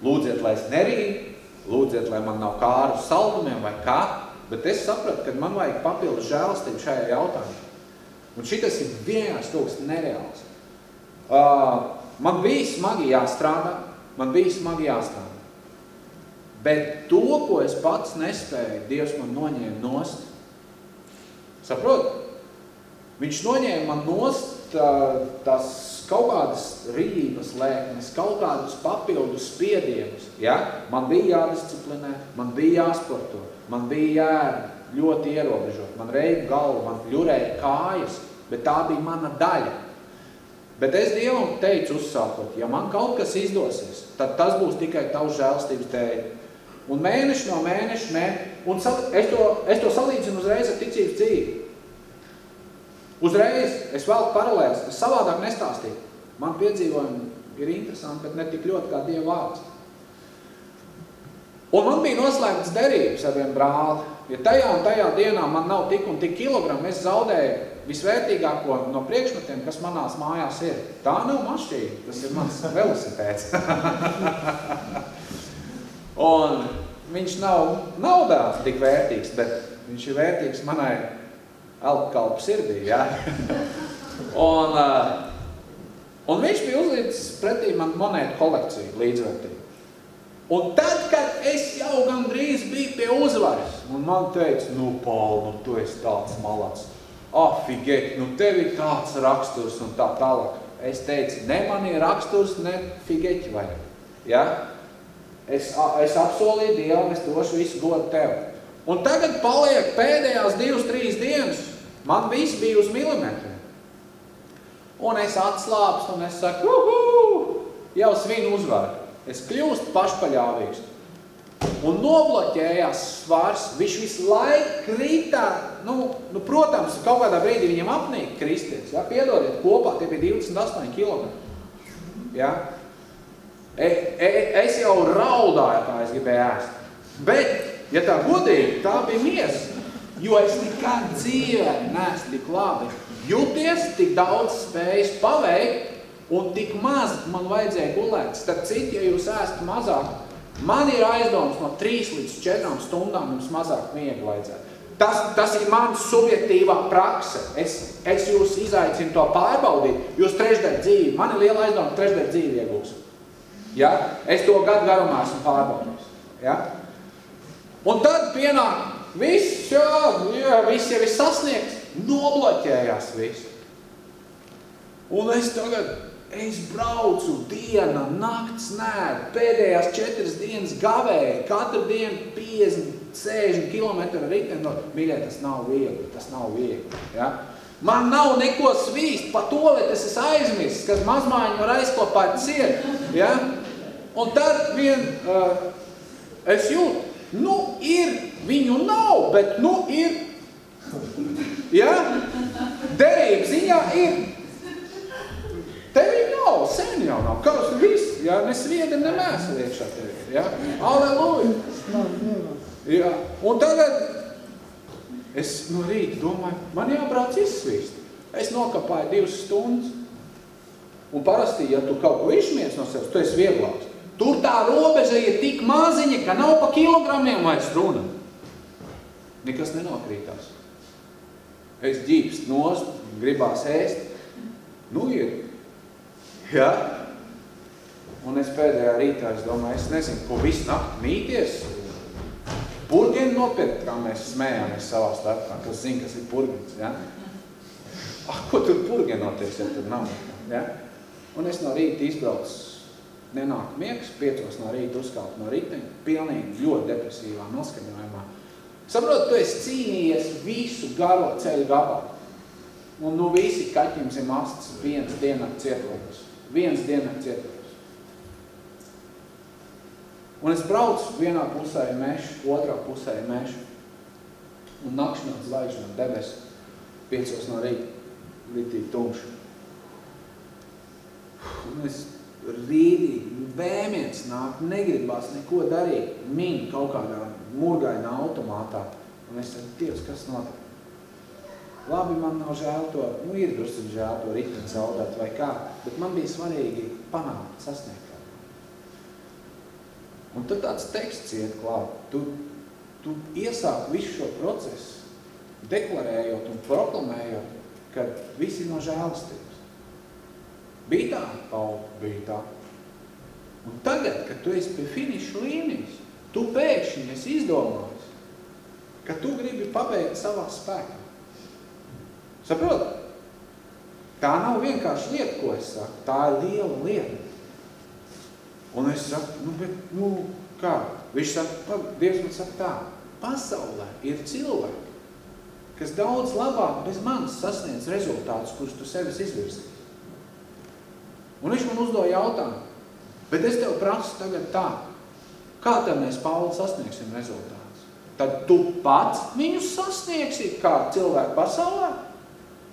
Lūdziet, lai es nerīju, lūdziet, lai man nav kāru saldumiem vai kā, bet es sapratu, ka man vajag papildus žēlastību šajā jautājumā. Un šitas ir vienkārši kas nereāls. Uh, man bija smagi jāstrādā, man bija smagi jāstrādā. Bet to, ko es pats nespēju, Dievs man noņēma nost. Saprot? Viņš noņēma man nost tās kaut kādas rīības lēknes, kaut kādus papildus spiedienus. Ja? Man bija jādisciplinē, man bija jāsporto, man bija jāēd ļoti ierobežot, man reiba galva, man ļurēja kājas, bet tā bija mana daļa. Bet es Dievam teicu uzsākot, ja man kaut kas izdosies, tad tas būs tikai tavs žēlstības dēļ. Un mēneši no mēneša, ne, un es to, es to salīdzinu uzreiz ar ticības dzīvi. Uzreiz es vēl paralēlis, es savādāk nestāstīju. Man piedzīvojumi ir interesanti, bet ne tik ļoti kā Dieva vārds. Un man bija noslēgts derības ar vienu brāli. Ja tajā un tajā dienā man nav tik un tik kilogramu, es zaudēju visvērtīgāko no priekšmetiem, kas manās mājās ir. Tā nav mašīna, tas ir mans <laughs> velosipēds. un viņš nav naudā tik vērtīgs, bet viņš ir vērtīgs manai elpkalpu sirdī, ja? <laughs> un, uh, un viņš bija uzlīdzis pretī man monētu kolekciju līdzvērtību. Un tad, kad es jau gandrīz biju pie uzvaras, un man teica, nu, Paul, nu, tu esi tāds malats. Afigēt, nu, tev ir tāds raksturs un tā tālāk. Es teicu, ne man ir raksturs, ne figeķi vajag. Ja? Es, es apsolīju Dievam, es došu visu godu tev. Un tagad paliek pēdējās divas, trīs dienas, Man viss bija uz milimetriem. Un es atslāpstu un es saku, uhu, jau svinu uzvaru. Es kļūstu pašpaļāvīgs. Un nobloķējās svars, viņš visu laiku krītā, nu, nu, protams, kaut kādā brīdī viņam apnīk kristies, ja, piedodiet, kopā tie bija 28 km. Ja. E, e, es jau raudāju, kā es gribēju ēst. Bet, ja tā godīgi, tā bija miesa. Jo es nekad dzīvē neesmu tik labi jūties, tik daudz spējis paveikt un tik maz man vajadzēja gulēt. Starp citu, ja jūs ēstat mazāk, man ir aizdoms no 3 līdz 4 stundām jums mazāk miega vajadzētu. Tas, tas ir mans subjektīvā prakse. Es, es jūs izaicinu to pārbaudīt. Jūs trešdaļ dzīvi, man ir liela aizdoma, trešdaļ dzīvi iegūs. Ja? Es to gadu garumā esmu pārbaudījis. Ja? Un tad pienāk Viss, jā, jā, viss jau ir sasniegts, nobloķējās viss. Un es tagad, es braucu diena, nakts nēr, pēdējās četras dienas gavēju, katru dienu 50, 60 km riteni, no, mīļē, tas nav viegli, tas nav viegli, ja? Man nav neko svīst, pa to, tas es aizmirst, kas mazmāņi var aizklapāt ciet, ja? Un tad vien, uh, es jūtu, nu, ir Viņu nav, bet nu ir. Ja? Derības ziņā ir. Tevi nav, sen jau nav. Kaut kas viss, ja? Ne svieda, ne mēsa iekšā tevi. Ja? Aleluja. Ja? Un tagad es no rīta domāju, man jābrauc izsvīst. Es nokapāju divas stundas. Un parasti, ja tu kaut ko izšmies no sevis, tu esi vieglāks. Tur tā robeža ir tik maziņa, ka nav pa kilogramiem vairs runa nekas nenokrītās. Es ģīpst nost, gribās ēst. Nu ir. Ja? Un es pēdējā rītā, es domāju, es nezinu, ko visu nakti mīties. Burgeni nopirkt, kā mēs smējāmies savā starpā, kas zina, kas ir burgenis. Ja? Ah, ko tur burgenoties, ja tur nav? Ja? Un es no rīta izbraucu, nenāk miegs, piecos no rīta uzkāpu no riteņa, pilnīgi ļoti depresīvā noskaņojumā. Saprot, tu esi cīnījies visu garo ceļu gabalu. Un nu visi kaķim zem astas viens dienak cietojums. Viens dienak cietojums. Un es braucu vienā pusē mešu, otrā pusē mešu. un nakšanāt zvaigžņām debes piecos no rīta, ritīgi tumši. Un es rīdīgi, vēmiens nāk, negribās neko darīt, min kaut kādā murgainā automātā. Un es saku, Dievs, kas notiek? Labi, man nav žēl to, nu ir drusku žēl to ritni zaudēt vai kā, bet man bija svarīgi panākt, sasniegt kaut Un tad tāds teksts iet klāt. Tu, tu iesāk visu šo procesu, deklarējot un proklamējot, ka visi no žēlastības. Bija tā, Paula, bija tā. Un tagad, kad tu esi pie finiša līnijas, tu pēkšņi esi izdomājis, ka tu gribi pabeigt savā spēkā. Saprot? Tā nav vienkārši lieta, ko es saku. Tā ir liela lieta. Un es saku, nu, bet, nu, kā? Viņš saka, Dievs man saka tā, pasaulē ir cilvēki, kas daudz labāk bez manis sasniedz rezultātus, kurus tu sevis izvirzīs. Un viņš man uzdoja jautājumu, bet es tev prasu tagad tā, kā tad mēs, Pauli, sasniegsim rezultātus? Tad tu pats viņus sasniegsi kā cilvēku pasaulē?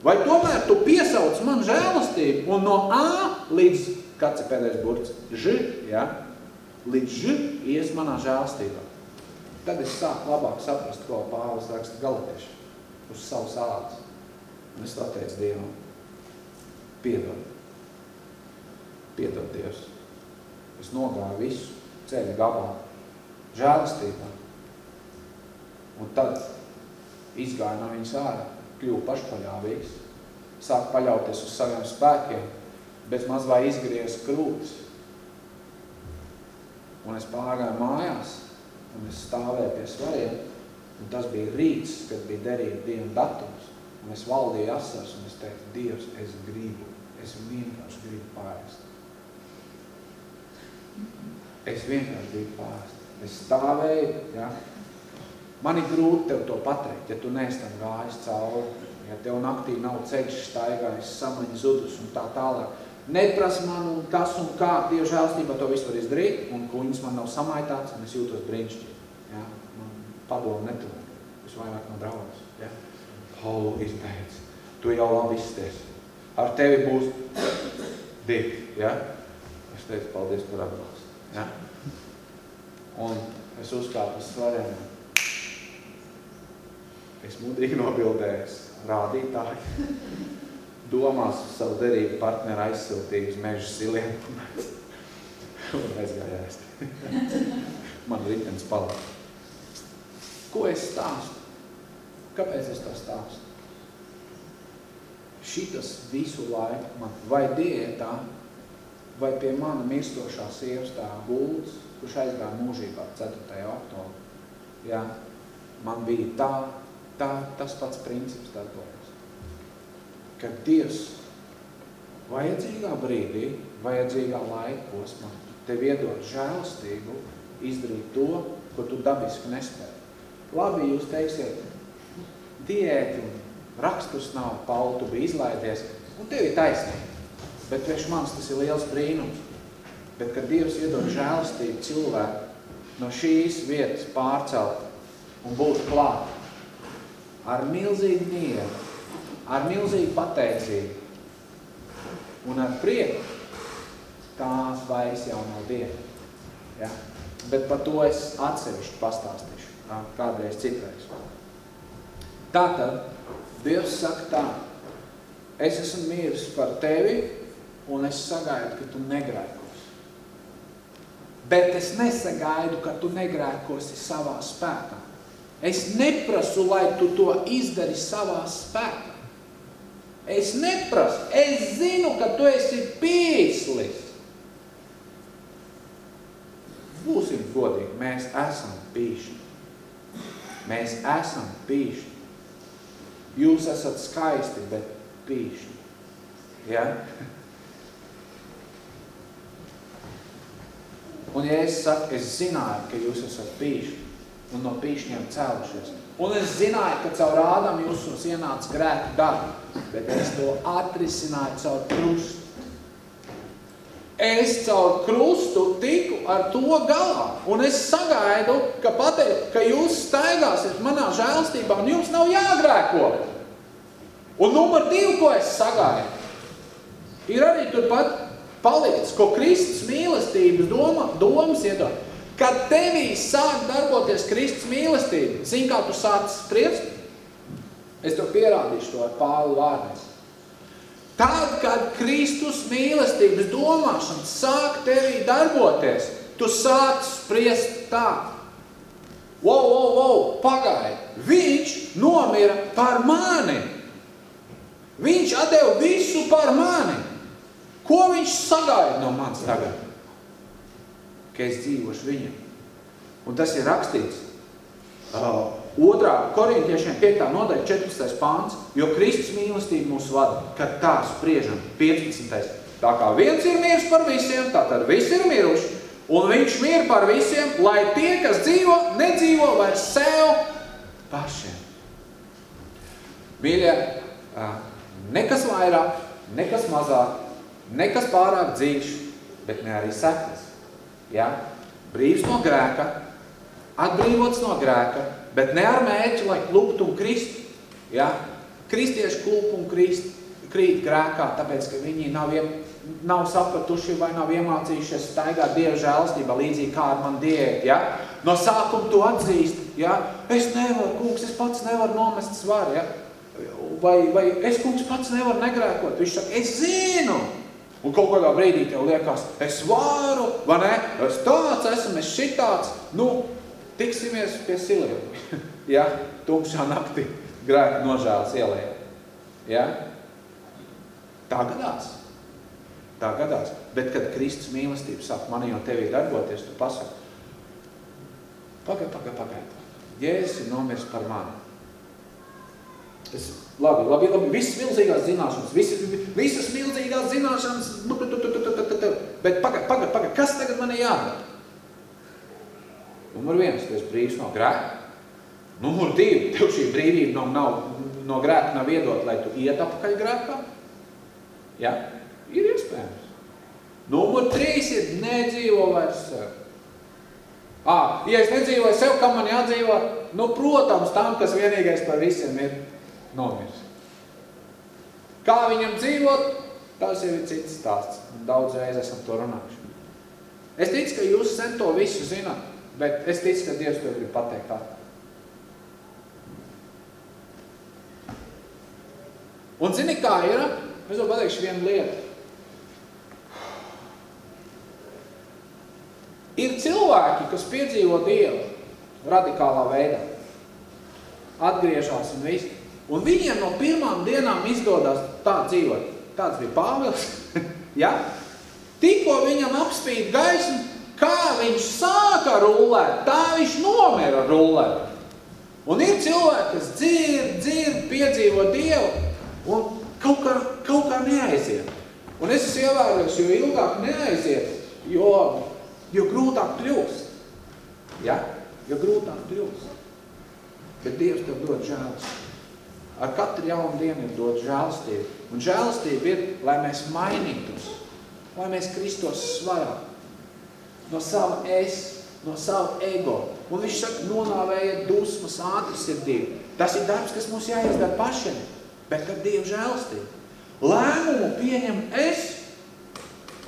Vai tomēr tu piesauc man žēlastību un no A līdz, kāds ir pēdējais burts, Ž, ja? līdz Ž ies manā žēlastībā. Tad es sāku labāk saprast, ko Pāvils raksta galatieši uz savu sādas. Un es pateicu Dievam, piedod. Piedod Dievs. Es nogāju visu ceļu gabalā, žēlastībā. Un tad izgāju no viņas ārā kļuvu pašpaļāvīgs, sāk paļauties uz saviem spēkiem, bet maz vai izgriez krūtis. Un es pārgāju mājās, un es stāvēju pie svariem, un tas bija rīts, kad bija derība dienu datums, un es valdīju asars, un es teicu, Dievs, es gribu, es vienkārši gribu pārēst. Es vienkārši gribu pārēst. Es stāvēju, ja, Man ir grūti tev to pateikt, ja tu neesi tam gājis cauri, ja tev naktī nav ceļš staigājis, samaņa zudus un tā tālāk. Neprasa man un kas un kā, Dieva žēlstībā to visu var izdarīt, un kuņas man nav samaitāts, un es jūtos brīnišķīgi. Ja? Man padomu netuvāk, visvairāk no draugas. Ja? Paulu izbeidz, tu jau labi izsties. Ar tevi būs divi. Ja? Es teicu, paldies par atbalstu. Ja? Un es uzkāpu uz svarēm Es mudrīgi nobildējos, rādītāji, domās uz savu derību partneru aizsiltīju uz mežu siliem un aizgāja ēst. Man ritenis palika. Ko es stāstu? Kāpēc es to stāstu? Šitas visu laiku man vai diētā, vai pie mana mirstošā sievas tā gulds, kurš aizgāja mūžībā 4. oktobra. Jā, man bija tā, Tā, tas pats princips darbojas. Kad Dievs vajadzīgā brīdī, vajadzīgā laika posmā, tev iedod žēlstību izdarīt to, ko tu dabiski nespēji. Labi, jūs teiksiet, diēti un raksturs nav, Pauli, tu biji izlaidies, un tev ir taisnība. Bet priekš manis tas ir liels brīnums. Bet, kad Dievs iedod žēlstību cilvēku no šīs vietas pārcelt un būt klāt, ar milzīgu mieru, ar milzīgu pateicību un ar prieku, tās vairs jau nav diena. Ja? Bet par to es atsevišķi pastāstīšu, kādreiz citreiz. Tātad, Dievs saka tā, es esmu mīris par tevi un es sagaidu, ka tu negrēkos. Bet es nesagaidu, ka tu negrēkosi savā spēkā. Es neprasu, lai tu to izdari savā spēkā. Es neprasu, es zinu, ka tu esi pīslis. Būsim godīgi, mēs esam pīšņi. Mēs esam pīšņi. Jūs esat skaisti, bet pīšņi. Ja? Un ja es saku, es zināju, ka jūs esat pīšņi, un no pīšņiem cēlušies. Un es zināju, ka caur ādam jūsos ienāca grēku darbi, bet es to atrisināju caur krustu. es caur krustu tiku ar to galā. Un es sagaidu, ka pateikt, ka jūs staigāsiet manā žēlstībā un jums nav jāgrēko. Un numur divi, ko es sagaidu, ir arī turpat palicis, ko Kristus mīlestības doma, domas iedod. Kad tevī sāk darboties Kristus mīlestība, zini, kā tu sāc spriest? Es tev pierādīšu to ar Pālu vārdiem. Tad, kad Kristus mīlestības domāšana sāk tevī darboties, tu sāc spriest tā. Wow, wow, wow, pagaidi. Viņš nomira par mani. Viņš atdeva visu par mani. Ko viņš sagaida no manis tagad? Ka es dzīvošu viņam. Un tas ir rakstīts. Uh, otrā korintiešiem 5. nodaļa 14. pāns, jo Kristus mīlestība mūs vada, kad tā spriežam 15. Tā kā viens ir mirs par visiem, tā tad visi ir miruši. Un viņš mir par visiem, lai tie, kas dzīvo, nedzīvo vairs sev pašiem. Mīļie, nekas vairāk, nekas mazāk, nekas pārāk dzīvs, bet ne arī sekas. Ja? Brīvs no grēka, atbrīvots no grēka, bet ne ar mēķi, lai kluptu un krist. Ja? Kristieši klup un krist, krīt grēkā, tāpēc, ka viņi nav, iem, nav sapratuši vai nav iemācījušies staigāt Dieva žēlstībā, līdzīgi kā ar man diēt. Ja? No sākuma tu atzīst, ja? es nevaru, kungs, es pats nevaru nomest svaru. Ja? Vai, vai es, kungs, pats nevaru negrēkot. Viņš saka, es zinu. Un kaut kādā brīdī tev liekas, es varu, vai ne? Es tāds esmu, es šitāds. Nu, tiksimies pie siliem. <laughs> ja? Tumšā naktī grēka nožēlas ielē. Ja? Tā gadās. Tā gadās. Bet, kad Kristus mīlestība sāk manī un tevī darboties, tu pasaki, pagaid, pagaid, pagaid. Jēzus ir nomirs par mani. Es, labi, labi, labi, visas milzīgās zināšanas, visas, visas milzīgās zināšanas, bet pagaid, pagaid, pagaid, kas tagad man ir jādara? Numur viens, tu esi brīvs no grēka. Numur divi, tev šī brīvība nav, nav, no grēka nav iedot, lai tu iet apakaļ grēkā. Ja? Ir iespējams. Numur trīs ir nedzīvo vairs sev. À, ja es nedzīvoju sev, kam man jādzīvo? Nu, protams, tam, kas vienīgais par visiem ir nomirs. Kā viņam dzīvot, tas jau ir cits stāsts. Daudz reiz esam to runājuši. Es ticu, ka jūs sen to visu zināt, bet es ticu, ka Dievs to grib pateikt tā. Un zini, kā ir? Es vēl pateikšu vienu lietu. Ir cilvēki, kas piedzīvo Dievu radikālā veidā. Atgriežās un viss. Un viņiem no pirmām dienām izdodas tā dzīvot. Tāds bija Pāvils. <laughs> ja? Tikko viņam apspīd gaismu, kā viņš sāka rullēt, tā viņš nomira rullēt. Un ir cilvēki, kas dzird, dzird, piedzīvo Dievu, un kaut kā, kaut kā neaiziet. Un es esmu ievērojis, jo ilgāk neaiziet, jo, jo grūtāk kļūst. Ja? Jo grūtāk kļūst. Bet Dievs tev dod žēlstību. Ar katru jaunu dienu ir dod žēlstību. Un žēlstība ir, lai mēs mainītos, lai mēs Kristos svarā no sava es, no sava ego. Un viņš saka, nonāvējiet dusmas ātri sirdību. Tas ir darbs, kas mums jāizdara pašiem, bet ar Dievu žēlstību. Lēmumu pieņem es.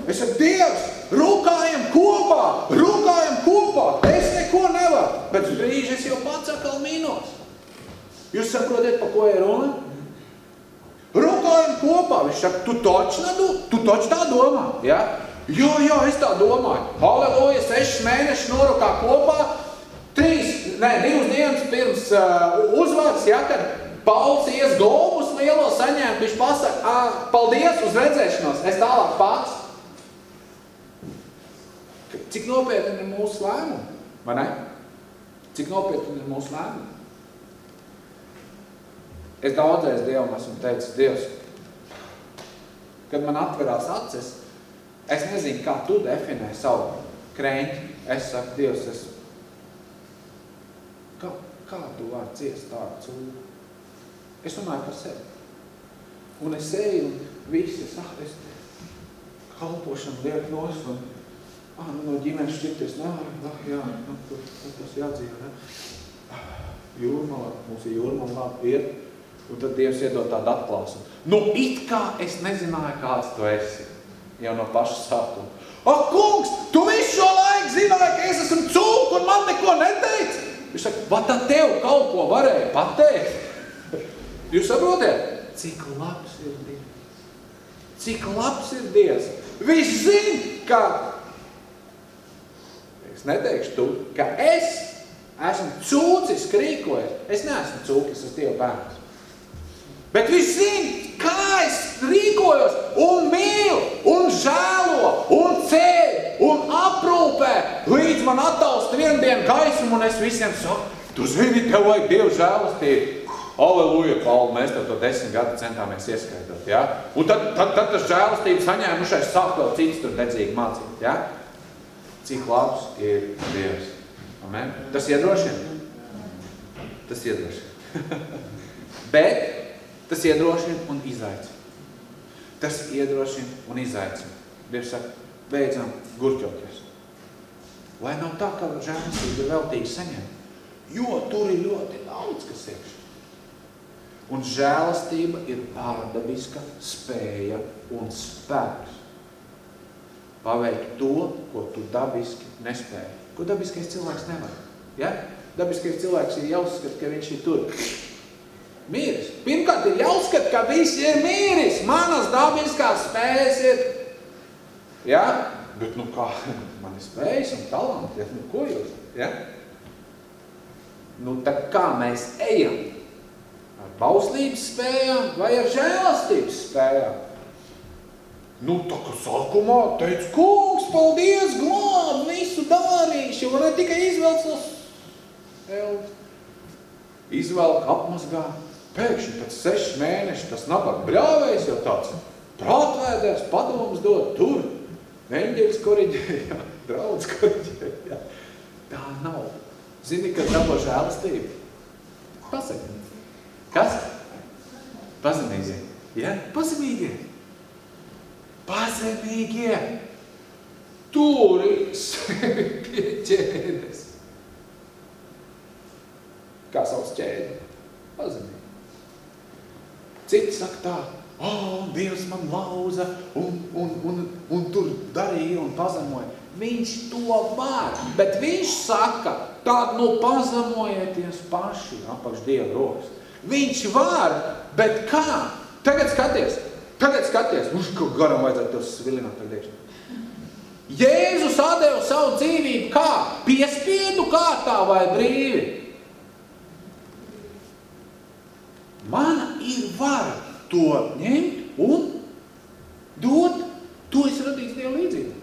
Es saku, Dievs, rukājam kopā, rukājam kopā. Es neko nevaru, bet brīži es jau pats atkal mīnos. Jūs saprotiet, pa ko ir runa? Rukājam kopā. Viņš saka, tu taču, nedu, tu taču tā domā. Ja? Jā, jā, es tā domāju. Halleluja, sešas mēnešus norukā kopā. Trīs, ne, divas dienas pirms uh, uzvaras, ja, kad Pauls ies globus lielo saņēmt, viņš pasaka, paldies uz redzēšanos, es tālāk pats. Cik nopietni ir mūsu lēmumi, vai ne? Cik nopietni ir mūsu lēmumi? Es daudzreiz Dievam esmu teicis, Dievs, kad man atverās acis, es nezinu, kā tu definē savu krēņķi. Es saku, Dievs, es, kā, kā tu vari ciest tādu cūku? Es runāju par sevi. Un es eju un visi, es, ah, es, kalpošanu liek nos un ah, nu, no ģimenes šķirties, nā, ah, jā, nu, tur, tur tas jādzīvo, ne? Jūrmalā, mums ir jūrmalā, iet, un tad Dievs iedod tādu atklāsumu. Nu, it kā es nezināju, kāds tu esi, jau no paša sākuma. Ak, kungs, tu visu šo laiku zināji, ka es esmu cūk un man neko neteici. Viņš saka, vai tad tev kaut ko varēja pateikt? <laughs> Jūs saprotiet? Cik labs ir Dievs. Cik labs ir Dievs. Viņš zina, ka, es neteikšu tu, ka es esmu cūcis krīkojas. Es neesmu cūkis, es Dievu bērns. Bet viņš zina, kā es rīkojos un mīlu, un žēlo, un ceļu, un aprūpē, līdz man attalst vienu dienu gaismu, un es visiem saku, tu zini, tev vajag Dievu žēlastību. Aleluja, Pauli, mēs tev to desmit gadu centāmies ieskaidrot, ja? Un tad, tad, tad tas žēlastības saņēmušais sāk vēl cits tur dedzīgi mācīt, ja? Cik labs ir Dievs. Amen? Tas iedrošina? Tas iedrošina. <laughs> Bet tas iedrošina un izaicina. Tas iedrošina un izaicina. Dievs saka, beidzam gurķoties. Lai nav tā, ka žēlastība ir veltīgi saņemt. Jo tur ir ļoti daudz, kas iekšā. Un žēlastība ir pārdabiska spēja un spēks. Paveikt to, ko tu dabiski nespēji. Ko dabiskais cilvēks nevar. Ja? Dabiskais cilvēks ir jāuzskata, ka viņš ir tur. Mīris. Pirmkārt ir jāuzskata, ka viss ir mīris. Manas dabiskās spējas ir. Ja? Bet nu kā, <laughs> man ir spējas un talanti. Ja? Nu ko jūs? Ja? Nu tā kā mēs ejam? Ar bauslības spējām vai ar žēlastības spējām? Nu, tā kā sākumā teica, kungs, paldies, glāb, visu darīšu, un ne tikai izvelc tos elvis. Izvelk, apmazgā. Pēkšņi pēc seši mēneši tas nabaga bļāvējs jau tāds prātvēders, padoms dod tur. Eņģeļs koriģēja, <laughs> draudz koriģēja. Tā nav. Zini, ka dabo žēlastību? Pasaki. Kas? Pazemīgie. Ja? Pazemīgie. Pazemīgie. Turi sevi <laughs> pie ķēdes. Kā sauc ķēdi? Pazemīgi. Citi saka tā, oh, Dievs man lauza un, un, un, un tur darīja un pazemoja. Viņš to var, bet viņš saka, tad nu pazemojieties paši apakš Dieva rokas. Viņš var, bet kā? Tagad skaties, tagad skaties, uz ko garam vajadzētu tos svilināt tagad iekšā. Jēzus atdeva savu dzīvību kā? Piespiedu kārtā vai brīvi? Mana ir vara to ņemt un dot. To es radīju Dievu līdzību.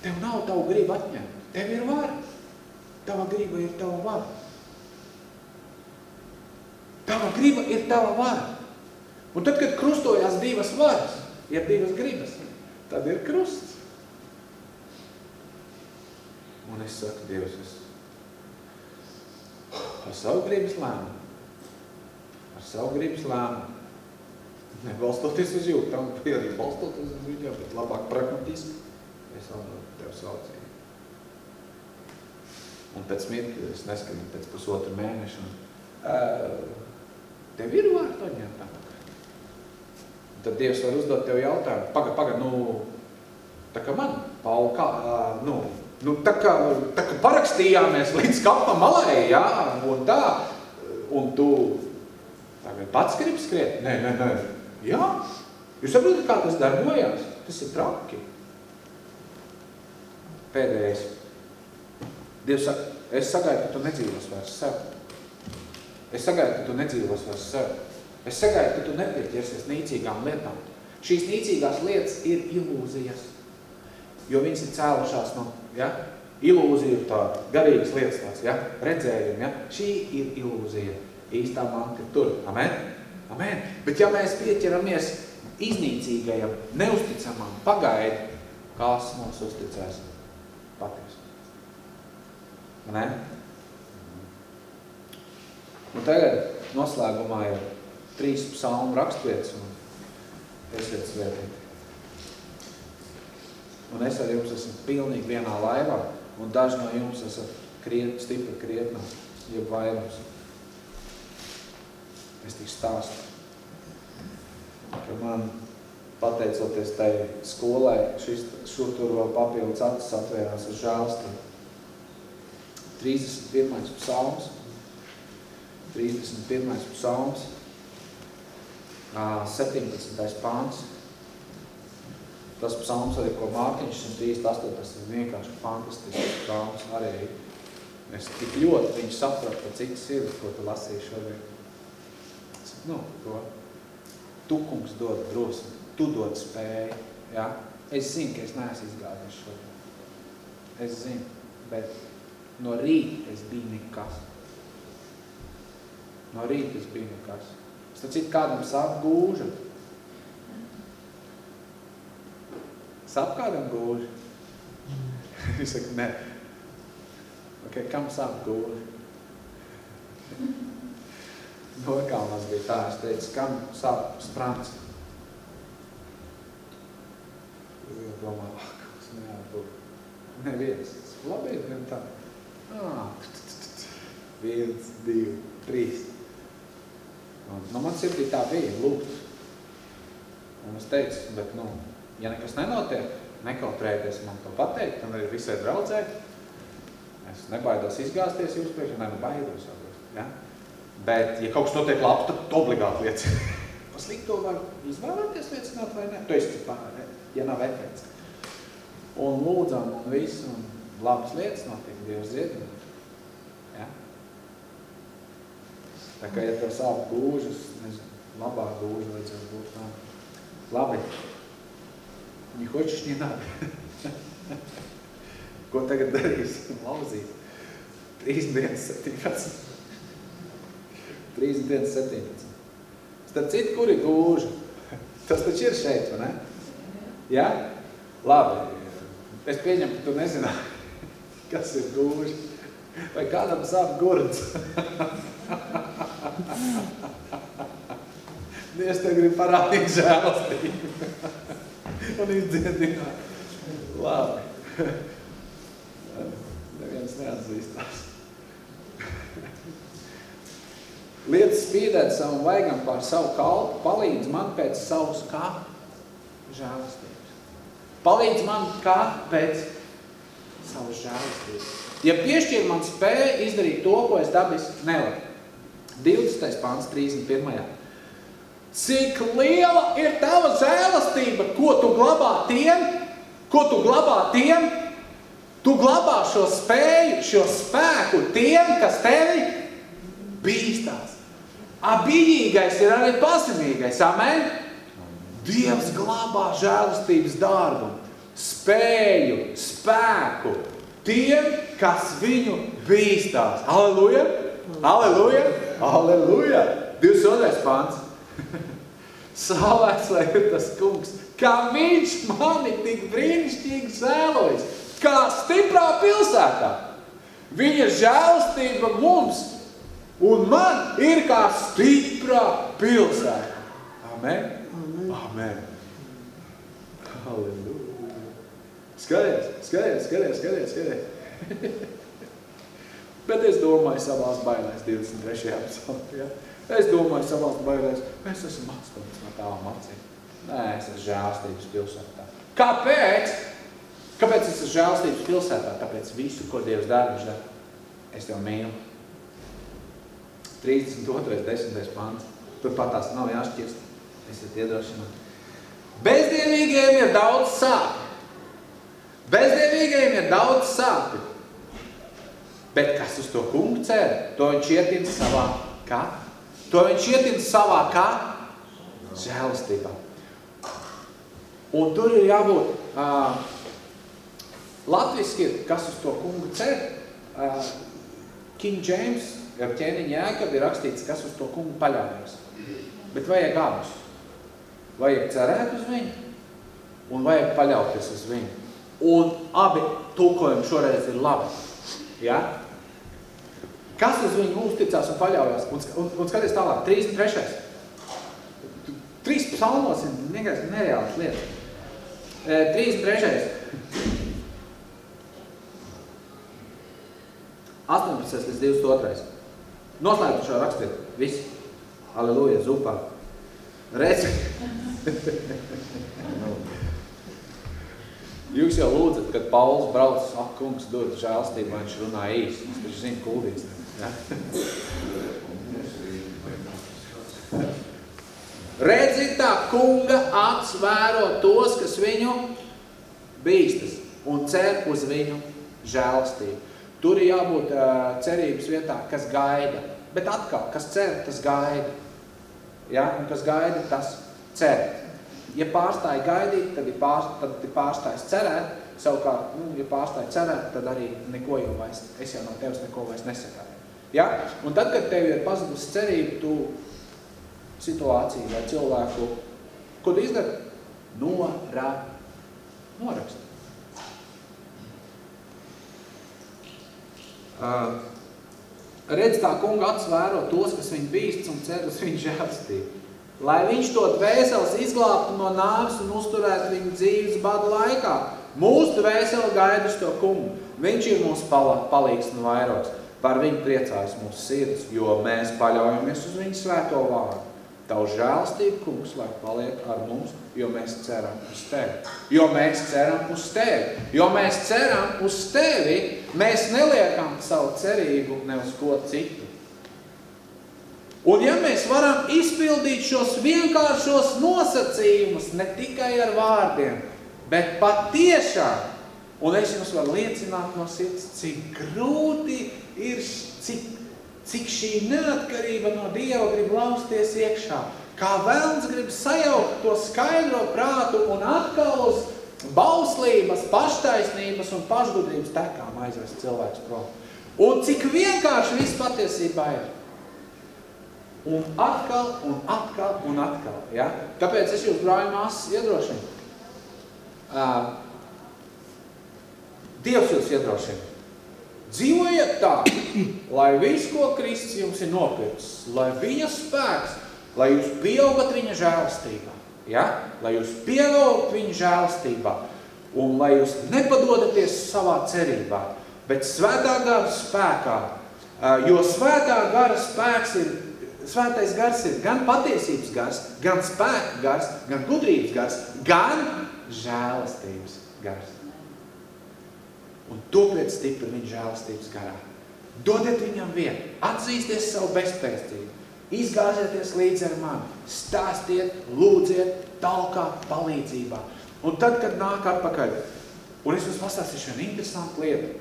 Tev nav tavu gribu atņemt. Tev ir vara. Tava griba ir tava vara. Tava griba ir tava vara. Un tad, kad krustojās divas varas, ir divas gribas, tad ir krusts. Un es saku, Dievs, es ar savu gribas lēmu, savu gribas lēmu, nebalstoties uz jūtām, arī balstoties uz viņiem, bet labāk pragmatiski, es atdodu Tev savu dzīvi. Un pēc mirkļa, es neskatu pēc pusotra mēneša, un, tev ir vārds to ņemt atpakaļ. Tad Dievs var uzdot tev jautājumu, paga, paga, nu, tā kā man, Paul, kā, nu, nu, tā kā, tā kā parakstījāmies līdz kapam malai, jā, un tā, un tu tagad pats gribi skriet? Nē, nē, nē, jā. Jūs saprotat, kā tas darbojās? Tas ir traki. Pēdējais. Dievs saka, es sagaidu, ka tu nedzīvos vairs sev. Es sagaidu, ka tu nedzīvos vairs sev. Es sagaidu, ka tu nepieķersies nīcīgām lietām. Šīs nīcīgās lietas ir ilūzijas, jo viņas ir cēlušās no, ja? Ilūzija ir tā, garīgas lietas tās, ja? Redzējumi, ja? Šī ir ilūzija. Īstā manka ir tur. Amen? Amen. Bet ja mēs pieķeramies iznīcīgajam, neusticamam, pagaidi, kas mums uzticēs patiesi. Ne? Un tagad noslēgumā ir trīs psalmu rakstvietas un esiet svētīti. un es ar jums esmu pilnīgi vienā laivā, un daži no jums esat kriet, stipri krietnās, jeb vairums. Es tik stāstu, ka man, pateicoties tai skolai, šis, šur tur vēl papildus acis atvērās ar žālstību. 31. psalms, 31. psalms, 17. pāns, Tas psalms arī, ko Mārtiņš 138, tas ir vienkārši fantastisks psalms arī. Es tik ļoti viņu sapratu, cik sirds, ko tu lasīji šodien. Es, nu, to tukums dod drosmi, tu dod spēju, ja? Es zinu, ka es neesmu izgājies šodien. Es zinu, bet no rīta es biju nekas. No rīta es biju nekas. Es tad citu kādam sāp gūža, Sāp kādam gūži? Viņš saka, nē. Ok, kam sāp gūži? Nokalnās bija tā, es teicu, kam sāp sprants? Jo domā, ah, kas neatbūt. Neviens. Labi, vien tā. Ah, viens, divi, trīs. Un, nu, man sirdī tā bija, lūgt. Un es teicu, bet, nu, ja nekas nenotiek, nekautrējieties man to pateikt, un arī visai draudzē. Es nebaidos izgāzties jūs priekšā, ne, nu baidos. Ja? Bet, ja kaut kas notiek labi, tad obligāti liecina. <laughs> Pa slikto var izvēlēties liecināt vai ne? Tu esi pār, ja nav efekts. Un lūdzam un visu, un labas lietas notiek, Dievs ziedina. Ja? Tā kā, ja tev sāp gūžas, nezinu, labāk gūža vajadzētu būt tā. Labi, Не хочешь, не надо. Ko tagad darīsim? Lauzīt. 3 dienas 17. 3 dienas 17. Starp citu, kur ir gūža? <laughs> Tas taču ir šeit, vai ne? Jā? Labi. Es pieņemu, ka tu nezināji, <laughs> kas ir gūža. Vai kādam sāp gurds? <laughs> Dievs tev grib parādīt žēlastību un izdziedināt. Labi. Neviens neatzīstās. Lietas spīdēt savam vaigam pār savu kalpu, palīdz man pēc savus kā žēlastības. Palīdz man kā pēc savas žēlastības. Ja piešķir man spēja izdarīt to, ko es dabis nevaru. 20. pāns 31. Cik liela ir tava žēlastība, ko tu glabā tiem, ko tu glabā tiem, tu glabā šo spēju, šo spēku tiem, kas tevi bīstās. Abijīgais ir arī pazemīgais, amen? Dievs glabā žēlastības darbu, spēju, spēku tiem, kas viņu bīstās. Aleluja! Aleluja! Aleluja! 22. pāns. <laughs> Slavēts, lai ir tas kungs, kā viņš mani tik brīnišķīgi zēlojas, kā stiprā pilsētā. Viņa žēlstība mums un man ir kā stiprā pilsēta. Amen? Amen. Amen. Halleluja. Skaties, skaties, skaties, skaties, skaties. Bet es domāju savās bailēs 23. apsalmā. Ja? Es domāju savās bailēs, es esmu atstumts no tām acīm. Nē, es esmu žēlstības pilsētā. Kāpēc? Kāpēc es esmu žēlstības pilsētā? Tāpēc visu, ko Dievs dara, viņš dara. Es tev mīlu. 32. 10. pants. Turpat tās nav jāšķirst. Es esat iedrošināt. Bezdievīgajiem ir daudz sāpju. Bezdievīgajiem ir daudz sāpju. Bet kas uz to kungu cer, to viņš ietin savā kā? To viņš ietin savā kā? Žēlastībā. Un tur ir jābūt, uh, latviski kas uz to kungu cer, uh, King James, Gar ķēniņa jēkab ir rakstīts, kas uz to kungu paļaujas. Bet vajag abus. Vajag cerēt uz viņu un vajag paļauties uz viņu. Un abi tulkojumi šoreiz ir labi. Ja? Kas uz viņu uzticās un paļaujas? Un, un, un skaties tālāk, 33. Trīs psalmos ir vienkārši nereāls lietas. E, 33. 18. līdz 22. Noslēgtu šo rakstiet. Visi. Aleluja, zupā. Redzi. Jūs jau lūdzat, kad Pauls brauc, ak, kungs, dod žēlstību, vai viņš runā īsti. Es taču zinu kuldīs. Ja? Redzi tā kunga acs vēro tos, kas viņu bīstas un cer uz viņu žēlstību. Tur ir jābūt uh, cerības vietā, kas gaida. Bet atkal, kas cer, tas gaida. Ja? Un kas gaida, tas cer. Ja pārstāja gaidīt, tad ir, pārst, tad ir pārstājis cerēt. Savukārt, nu, ja pārstāja cerēt, tad arī neko jau vairs, es jau no tevis neko vairs nesakāju. Ja? Un tad, kad tev ir pazudusi cerība, tu situāciju vai cilvēku, ko tu izdari? Nora, norakst. Redz tā kunga acis vēro tos, kas viņu bīsts un cer uz viņu žēlstību. Lai viņš to dvēseles izglābtu no nāves un uzturētu viņu dzīves bada laikā. Mūsu dvēsele gaida uz to kungu. Viņš ir mūsu palīgs un vairogs. Par viņu priecājas mūsu sirds, jo mēs paļaujamies uz viņu svēto vārdu. Tavu žēlstību, kungs, lai paliek ar mums, jo mēs ceram uz Tevi. Jo mēs ceram uz Tevi. Jo mēs ceram uz Tevi, mēs neliekam savu cerību ne uz ko citu. Un ja mēs varam izpildīt šos vienkāršos nosacījumus ne tikai ar vārdiem, bet patiešām, un es jums varu liecināt no sirds, cik grūti ir, cik cik šī neatkarība no Dieva grib lausties iekšā. Kā vēlns grib sajaukt to skaidro prātu un atkal uz bauslības, paštaisnības un pašgudrības tekām aizvest cilvēks prom. Un cik vienkārši viss patiesībā ir. Un atkal, un atkal, un atkal. Ja? Tāpēc es jūs, brāļi, māsas, iedrošinu. Uh, Dievs jūs iedrošina. Dzīvojiet tā, <coughs> lai viss, ko Kristus jums ir nopircis, lai viņa spēks, lai jūs pieaugat viņa žēlstībā, ja? lai jūs pieaugat viņa žēlstībā un lai jūs nepadodaties savā cerībā, bet svētā gara spēkā, jo svētā gara spēks ir, svētais gars ir gan patiesības gars, gan spēka gars, gan gudrības gars, gan žēlastības gars. Un topiet stipri viņa žēlastības garā. Dodiet viņam vietu, atzīsties savu bezpēcību, izgāzieties līdz ar mani, stāstiet, lūdziet, talkā, palīdzībā. Un tad, kad nāk atpakaļ, un es jums pastāstīšu vienu interesantu lietu,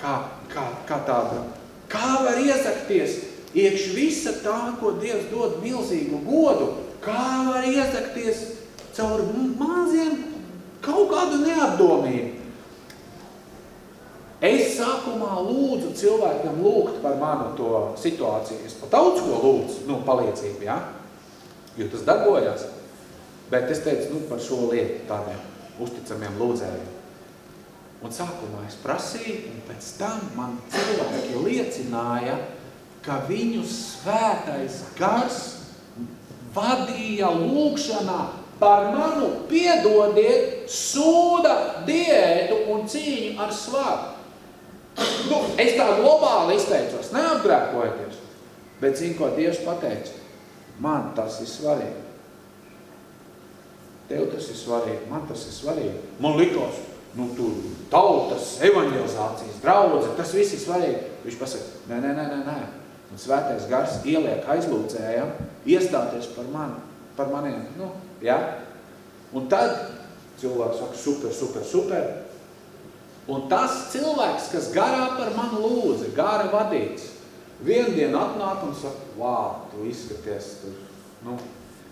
kā, kā, kā tāda, kā var iezakties iekš visa tā, ko Dievs dod milzīgu godu, kā var iezakties caur maziem kaut kādu neapdomību. Es sākumā lūdzu cilvēkam lūgt par manu to situāciju. Es pat daudz ko lūdzu, nu, palīdzību, ja? jo tas darbojās. Bet es teicu, nu, par šo lietu tādiem uzticamiem lūdzējiem. Un sākumā es prasīju, un pēc tam man cilvēki liecināja, ka viņu svētais gars vadīja lūkšanā par manu piedodiet sūda diētu un cīņu ar svāru. Nu, es tā globāli izteicos, neapgrēkojieties. Bet zinu, ko Dievs pateica. Man tas ir svarīgi. Tev tas ir svarīgi, man tas ir svarīgi. Man likos, nu tur tautas, evangelizācijas, draudze, tas viss ir svarīgi. Viņš pasaka, nē, nē, nē, nē, nē. Un svētais gars ieliek aizlūdzējam, iestāties par mani, par maniem, nu, ja? Un tad cilvēks saka, super, super, super, Un tas cilvēks, kas garā par manu lūdza, gara vadīts, vienu dienu atnāk un saka, vā, tu izskaties tur, nu,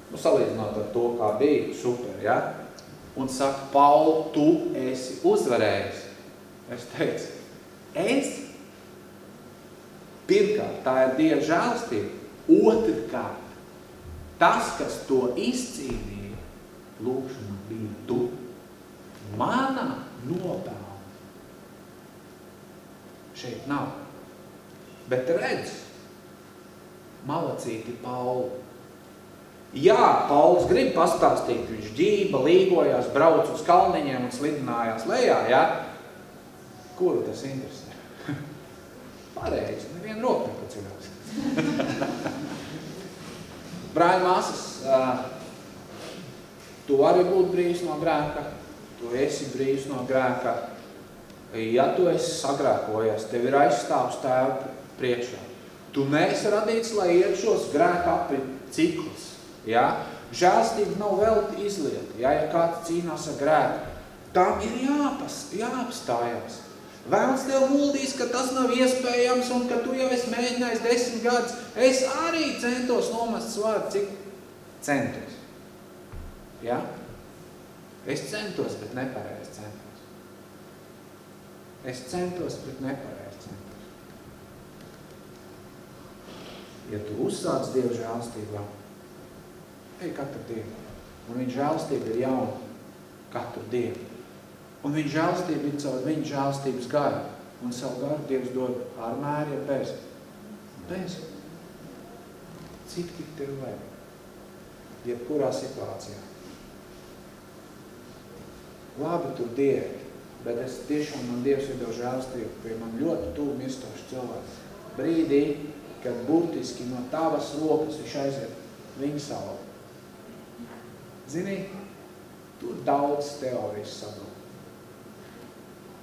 nu salīdzinot ar to, kā bija, super, ja? Un saka, Paul, tu esi uzvarējis. Es teicu, es? Pirmkārt, tā ir Dieva žēlstība. Otrkārt, tas, kas to izcīnīja, lūkšana bija tu. Mana nopelna šeit nav. Bet redz, malacīti Paulu. Jā, Pauls grib pastāstīt, viņš ģība, līgojās, brauc uz kalniņiem un slidinājās lejā, jā? Kuru tas interesē? <laughs> Pareizi, neviena roka nepaceļās. <laughs> Brāļi māsas, tu vari būt brīvs no grēka, tu esi brīvs no grēka. Ja tu esi sagrēkojies, tev ir aizstāvs tēvu priekšā. Tu neesi radīts, lai iet šos grēka apri ciklus. Ja? Žēlstība nav velti izlieta. Ja, ja kāds cīnās ar grēku, tam ir jāpas, jāapstājās. Vēlns tev muldīs, ka tas nav iespējams un ka tu jau esi mēģinājis desmit gadus. Es arī centos nomest svaru, cik centos. Ja? Es centos, bet nepareizi centos. Es centos, bet nepareizi centos. Ja tu uzsāc Dievu žēlstībā, ej katru dienu. Un viņa žēlstība ir jauna katru dienu. Un viņa žēlstība ir caur viņa žēlstības garu. Un savu garu Dievs dod ar mēri, ja bez. Bez. Cik tik tev vajag? Jebkurā situācijā. Labi, tu dieti, bet es tiešām man Dievs ir dev žēlstību, pie man ļoti tuvu mirstoši cilvēks. Brīdī, kad burtiski no tavas rokas viņš aiziet viņa savu. Zini, tur daudz teorijas sabrūk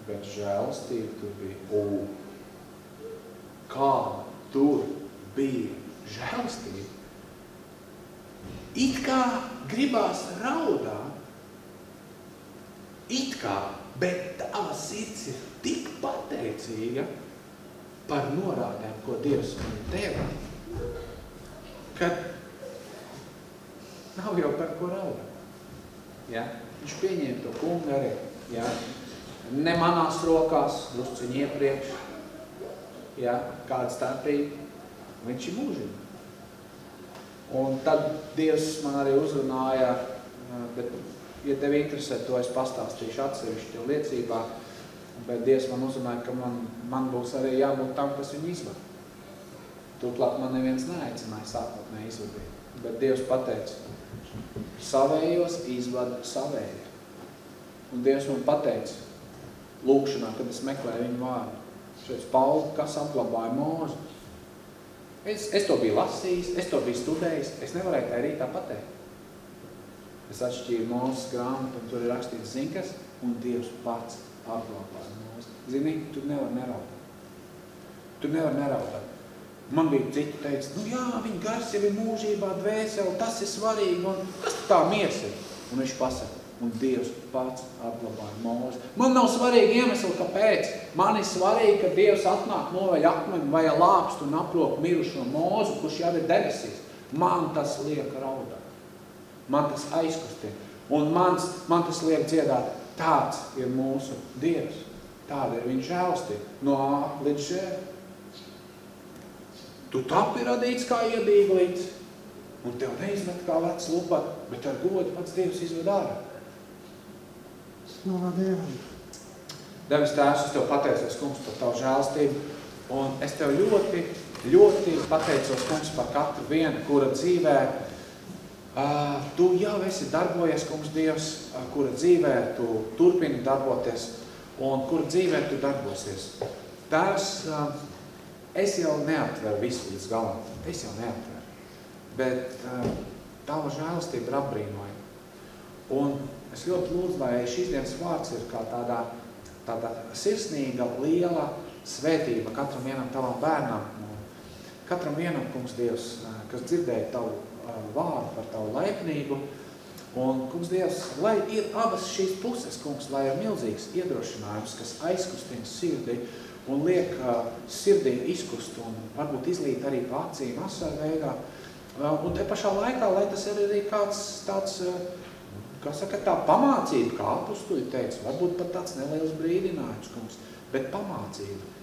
bet žēlastība tur bija U. Kā tur bija žēlastība? It kā gribās raudāt, it kā, bet tava sirds ir tik pateicīga par norādēm, ko Dievs man deva, ka nav jau par ko raudāt. Ja? Viņš pieņēma to kungu arī. Ja? ne manās rokās, drusciņi iepriekš, ja, kāda starpība, viņš ir mūžīgi. Un tad Dievs man arī uzrunāja, bet, ja tev interesē, to es pastāstīšu atsevišķi tev liecībā, bet Dievs man uzrunāja, ka man, man būs arī jābūt tam, kas viņu izvada. Turklāt man neviens neaicināja sākotnē izvadīt, bet Dievs pateica, savējos izvada savēju. Un Dievs man pateica, lūkšanā, kad es meklēju viņu vārdu. Šeit Pauli, kas apglabāja mūzu. Es, es to biju lasījis, es to biju studējis, es nevarēju tā rītā pateikt. Es atšķīru mūzes grāmatu, un tur ir rakstīts zinkas, un Dievs pats apglabāja mūzu. Zini, tu nevar neraudāt. Tu nevar neraudāt. Man bija citi teica, nu jā, viņa gars jau ir mūžībā, dvēseli, tas ir svarīgi, un kas tā miers ir? Un viņš pasaka, un Dievs pats apglabāja mūzi. Man nav svarīgi iemesli, kāpēc. Man ir svarīgi, ka Dievs atnāk noveļ akmeni vai lāpstu un aprok mirušo mūzu, kurš jau ir debesīs. Man tas liek raudāt. Man tas aizkustina. Un mans, man tas liek dziedāt. Tāds ir mūsu Dievs. Tāda ir viņa žēlstība. No A līdz Ž. Tu tapi radīts kā iedīglīts, un tev neizmet kā vecs lupat, bet ar godu pats Dievs izved ārā. Slavā Dievam. Devis Tēvs, es Tev pateicos, kungs, par Tavu žēlstību, un es Tev ļoti, ļoti pateicos, kungs, par katru vienu, kura dzīvē Tu jau esi darbojies, kungs, Dievs, uh, kura dzīvē Tu turpini darboties, un kura dzīvē Tu darbosies. Tēvs, uh, es jau neaptveru visu līdz galam, es jau neaptveru, bet Tava žēlstība ir apbrīnojama. Un Es ļoti lūdzu, lai šīs dienas vārds ir kā tādā, tādā sirsnīga, liela svētība katram vienam tavam bērnam. Katram vienam, kungs Dievs, kas dzirdēja tavu vārdu par tavu laipnību. Un, kungs Dievs, lai ir abas šīs puses, kungs, lai ir milzīgs iedrošinājums, kas aizkustina sirdi un liek uh, sirdī izkust un varbūt izlīt arī pa acīm asaru veidā. Uh, un te pašā laikā, lai tas ir arī kāds tāds uh, kā saka, tā pamācība, kā apustuļi teica, varbūt pat tāds neliels brīdinājums, kungs, bet pamācība,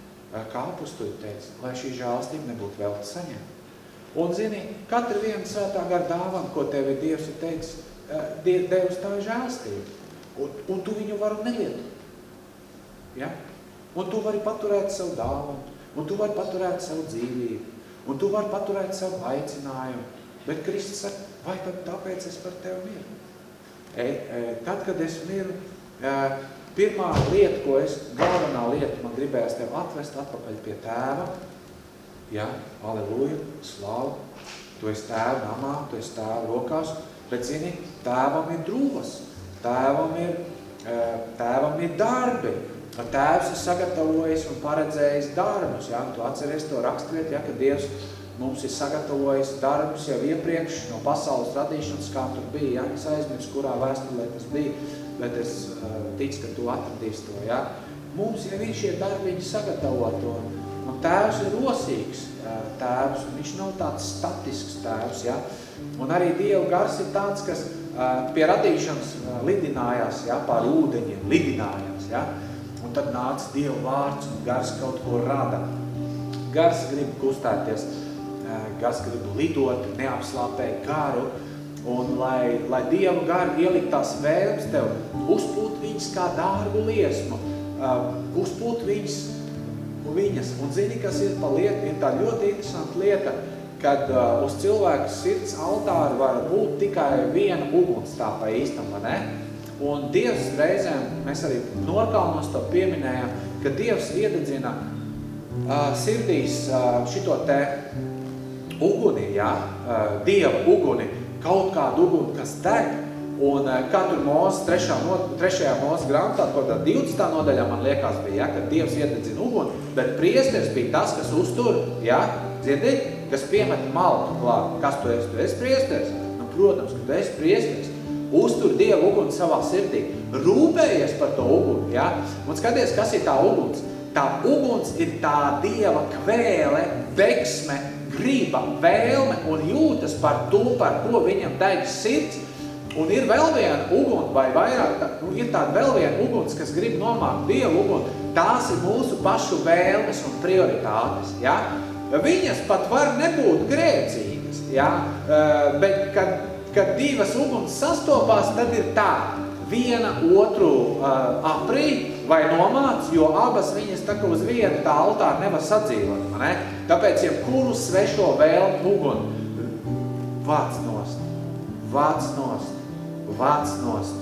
kā apustuļi teica, lai šī žālstība nebūtu vēl saņemta. Un, zini, katra viena svētā gara dāvana, ko tev ir Dievs ir teicis, Dievs tā ir žālstība. Un, un tu viņu vari nelietot. Ja? Un tu vari paturēt savu dāvanu, un tu vari paturēt savu dzīvību, un tu vari paturēt savu aicinājumu. Bet Kristus saka, vai tad tāpēc es par tevi miru? E, e, tad, kad es miru, e, Pirmā lieta, ko es, galvenā lieta, man gribējās tev atvest atpakaļ pie tēva. Ja, aleluja, slāvu. Tu esi tēva namā, tu esi tēva rokās, bet zini, tēvam ir drūvas, tēvam ir, eh, tēvam ir darbi. Tēvs ir sagatavojis un paredzējis darbus. Ja? Tu atceries to raksturiet, ja, ka Dievs mums ir sagatavojis darbus jau iepriekš no pasaules radīšanas, kā tur bija. Ja? Es aizmirsu, kurā vēstulē tas bija bet es uh, ticu, ka tu atradīsi to. Ja? Mums jau ir šie darbiņi sagatavoto. Un tēvs ir rosīgs uh, tēvs, viņš nav tāds statisks tēvs. Ja? Un arī Dieva gars ir tāds, kas pie radīšanas lidinājās ja? pār ūdeņiem, lidinājās. Ja? Un tad nāca Dieva vārds un gars kaut ko rada. Gars grib kustēties, gars grib lidot, neapslāpēt garu, Un lai, lai Dievu garu ielikt tās vēlmes tev, uzpūt viņas kā dārgu liesmu, uzpūt viņas, viņas. Un zini, kas ir pa lietu, ir tā ļoti interesanta lieta, kad uh, uz cilvēka sirds altāra var būt tikai viena uguns tā pa īstam, vai ne? Un Dievs reizēm, mēs arī Norkalnos to pieminējam, ka Dievs iededzina uh, sirdīs uh, šito te uguni, ja? uh, Dieva uguni, kaut kādu uguni, kas deg. Un uh, katru mūsu trešā, no, trešajā mūsu grāmatā, kaut kādā 20. nodaļā, man liekas, bija, ja, kad Dievs iededzina uguni, bet priesteris bija tas, kas uztur, ja, dzirdi, kas piemet maltu klāt. Kas tu esi? Tu esi priesteris? Nu, protams, ka tu esi priesteris. Uztur Dievu uguni savā sirdī. Rūpējies par to uguni, ja? Un skaties, kas ir tā uguns. Tā uguns ir tā Dieva kvēle, veksme, griba, vēlme un jūtas par to, par ko viņam deg sirds, un ir vēl viena uguna, vai vairāk, nu, ir tāda vēl viena uguns, kas grib nomākt Dievu uguni, tās ir mūsu pašu vēlmes un prioritātes, ja? Viņas pat var nebūt grēcīgas, ja? bet kad, kad divas uguns sastopās, tad ir tā, viena otru uh, aprī vai nomāc, jo abas viņas tā kā uz vienu tā altāru nevar sadzīvot. Ne? Tāpēc, ja kuru svešo vēlmu uguni, vāc nost, vāc nost, vāc nost,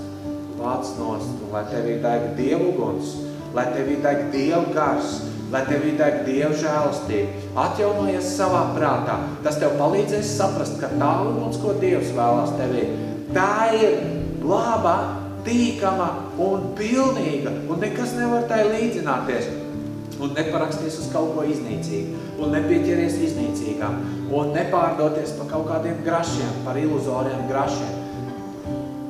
vāc nost, un lai tevī deg Dievu uguns, lai tevī deg Dievu gars, lai tevī deg Dievu žēlastība, atjaunojies savā prātā. Tas tev palīdzēs saprast, ka tā uguns, ko Dievs vēlās tevī, tā ir laba, tīkama un pilnīga, un nekas nevar tai līdzināties. Un neparaksties uz kaut ko iznīcīgu, un nepieķeries iznīcīgām, un nepārdoties pa kaut kādiem grašiem, par iluzoriem grašiem.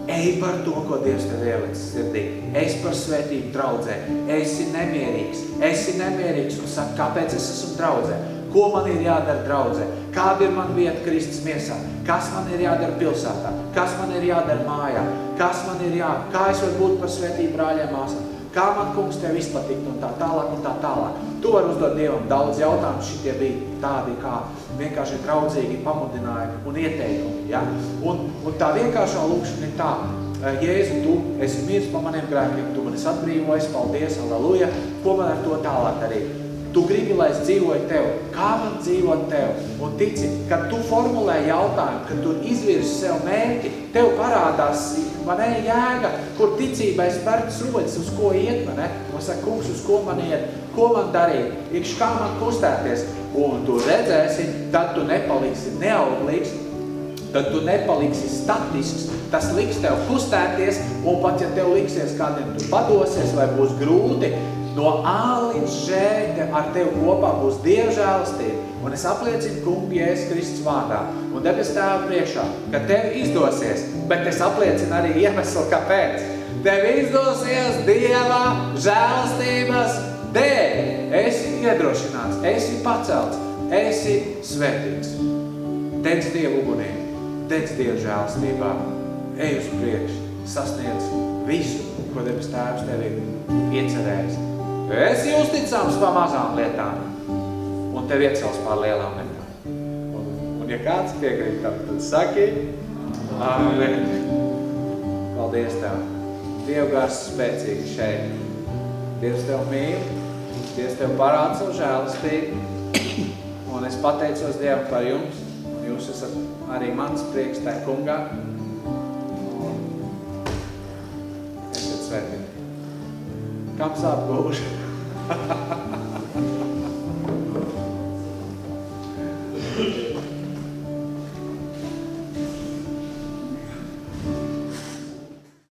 Ej par to, ko Dievs tev ielicis sirdī. Es par svētību draudzē. Esi nemierīgs. Esi nemierīgs un saka, kāpēc es esmu draudzē? Ko man ir jādara draudzē? Kāda ir man vieta Kristus miesā? Kas man ir jādara pilsētā? Kas man ir jādara mājā? Kas man ir jā? Kā es varu būt par svētību brāļiem māsām? Kā man kungs tev izpatikt un tā tālāk un tā tālāk? Tu var uzdot Dievam daudz jautājumu, šitie bija tādi kā vienkārši draudzīgi pamudinājumi un ieteikumi. Ja? Un, un tā vienkāršā lūkšana ir tā, Jēzu, tu esi mirs pa maniem grēkiem, tu manis atbrīvojas, paldies, aleluja, ko man ar to tālāk darīt? Tu gribi, lai es dzīvoju tev. Kā man dzīvot tev? Un tici, kad tu formulē jautājumu, kad tu izvirsi sev mērķi, tev parādās, man ne, jēga, kur ticībai spērts rodas, uz ko iet, man ne? Man saka, kungs, uz ko man iet, ko man darīt, ikš kā man kustēties. Un tu redzēsi, tad tu nepaliksi neauglīgs, tad tu nepaliksi statisks, tas liks tev kustēties, un pat ja tev liksies kādiem tu padosies vai būs grūti, No A līdz Ž ar tevi kopā būs Dieva žēlastība. Un es apliecinu kungu Jēzus Kristus vārdā un debes tēvu priekšā, ka tev izdosies, bet es apliecinu arī iemeslu, kāpēc. Tev izdosies Dieva žēlastības dēļ. Esi iedrošināts, esi pacelts, esi svētīgs. Tec Dievu ugunī, tec Dievu žēlastībā, ej uz priekšu, sasniedz visu, ko debes tēvs tev ir iecerējis. Esi uzticams par mazām lietām, un tev iecels pār lielām lietām. Un, un ja kāds piekrīt tam, tad saki, Amen. Paldies Tev. Dievgars spēcīgi šeit. Dievs Tev mīl, Dievs Tev parāda savu žēlastību, un es pateicos Dievam par jums, un jūs esat arī mans prieks tā kungā. Un esat svētīgi. Kam sāp gauži? うん。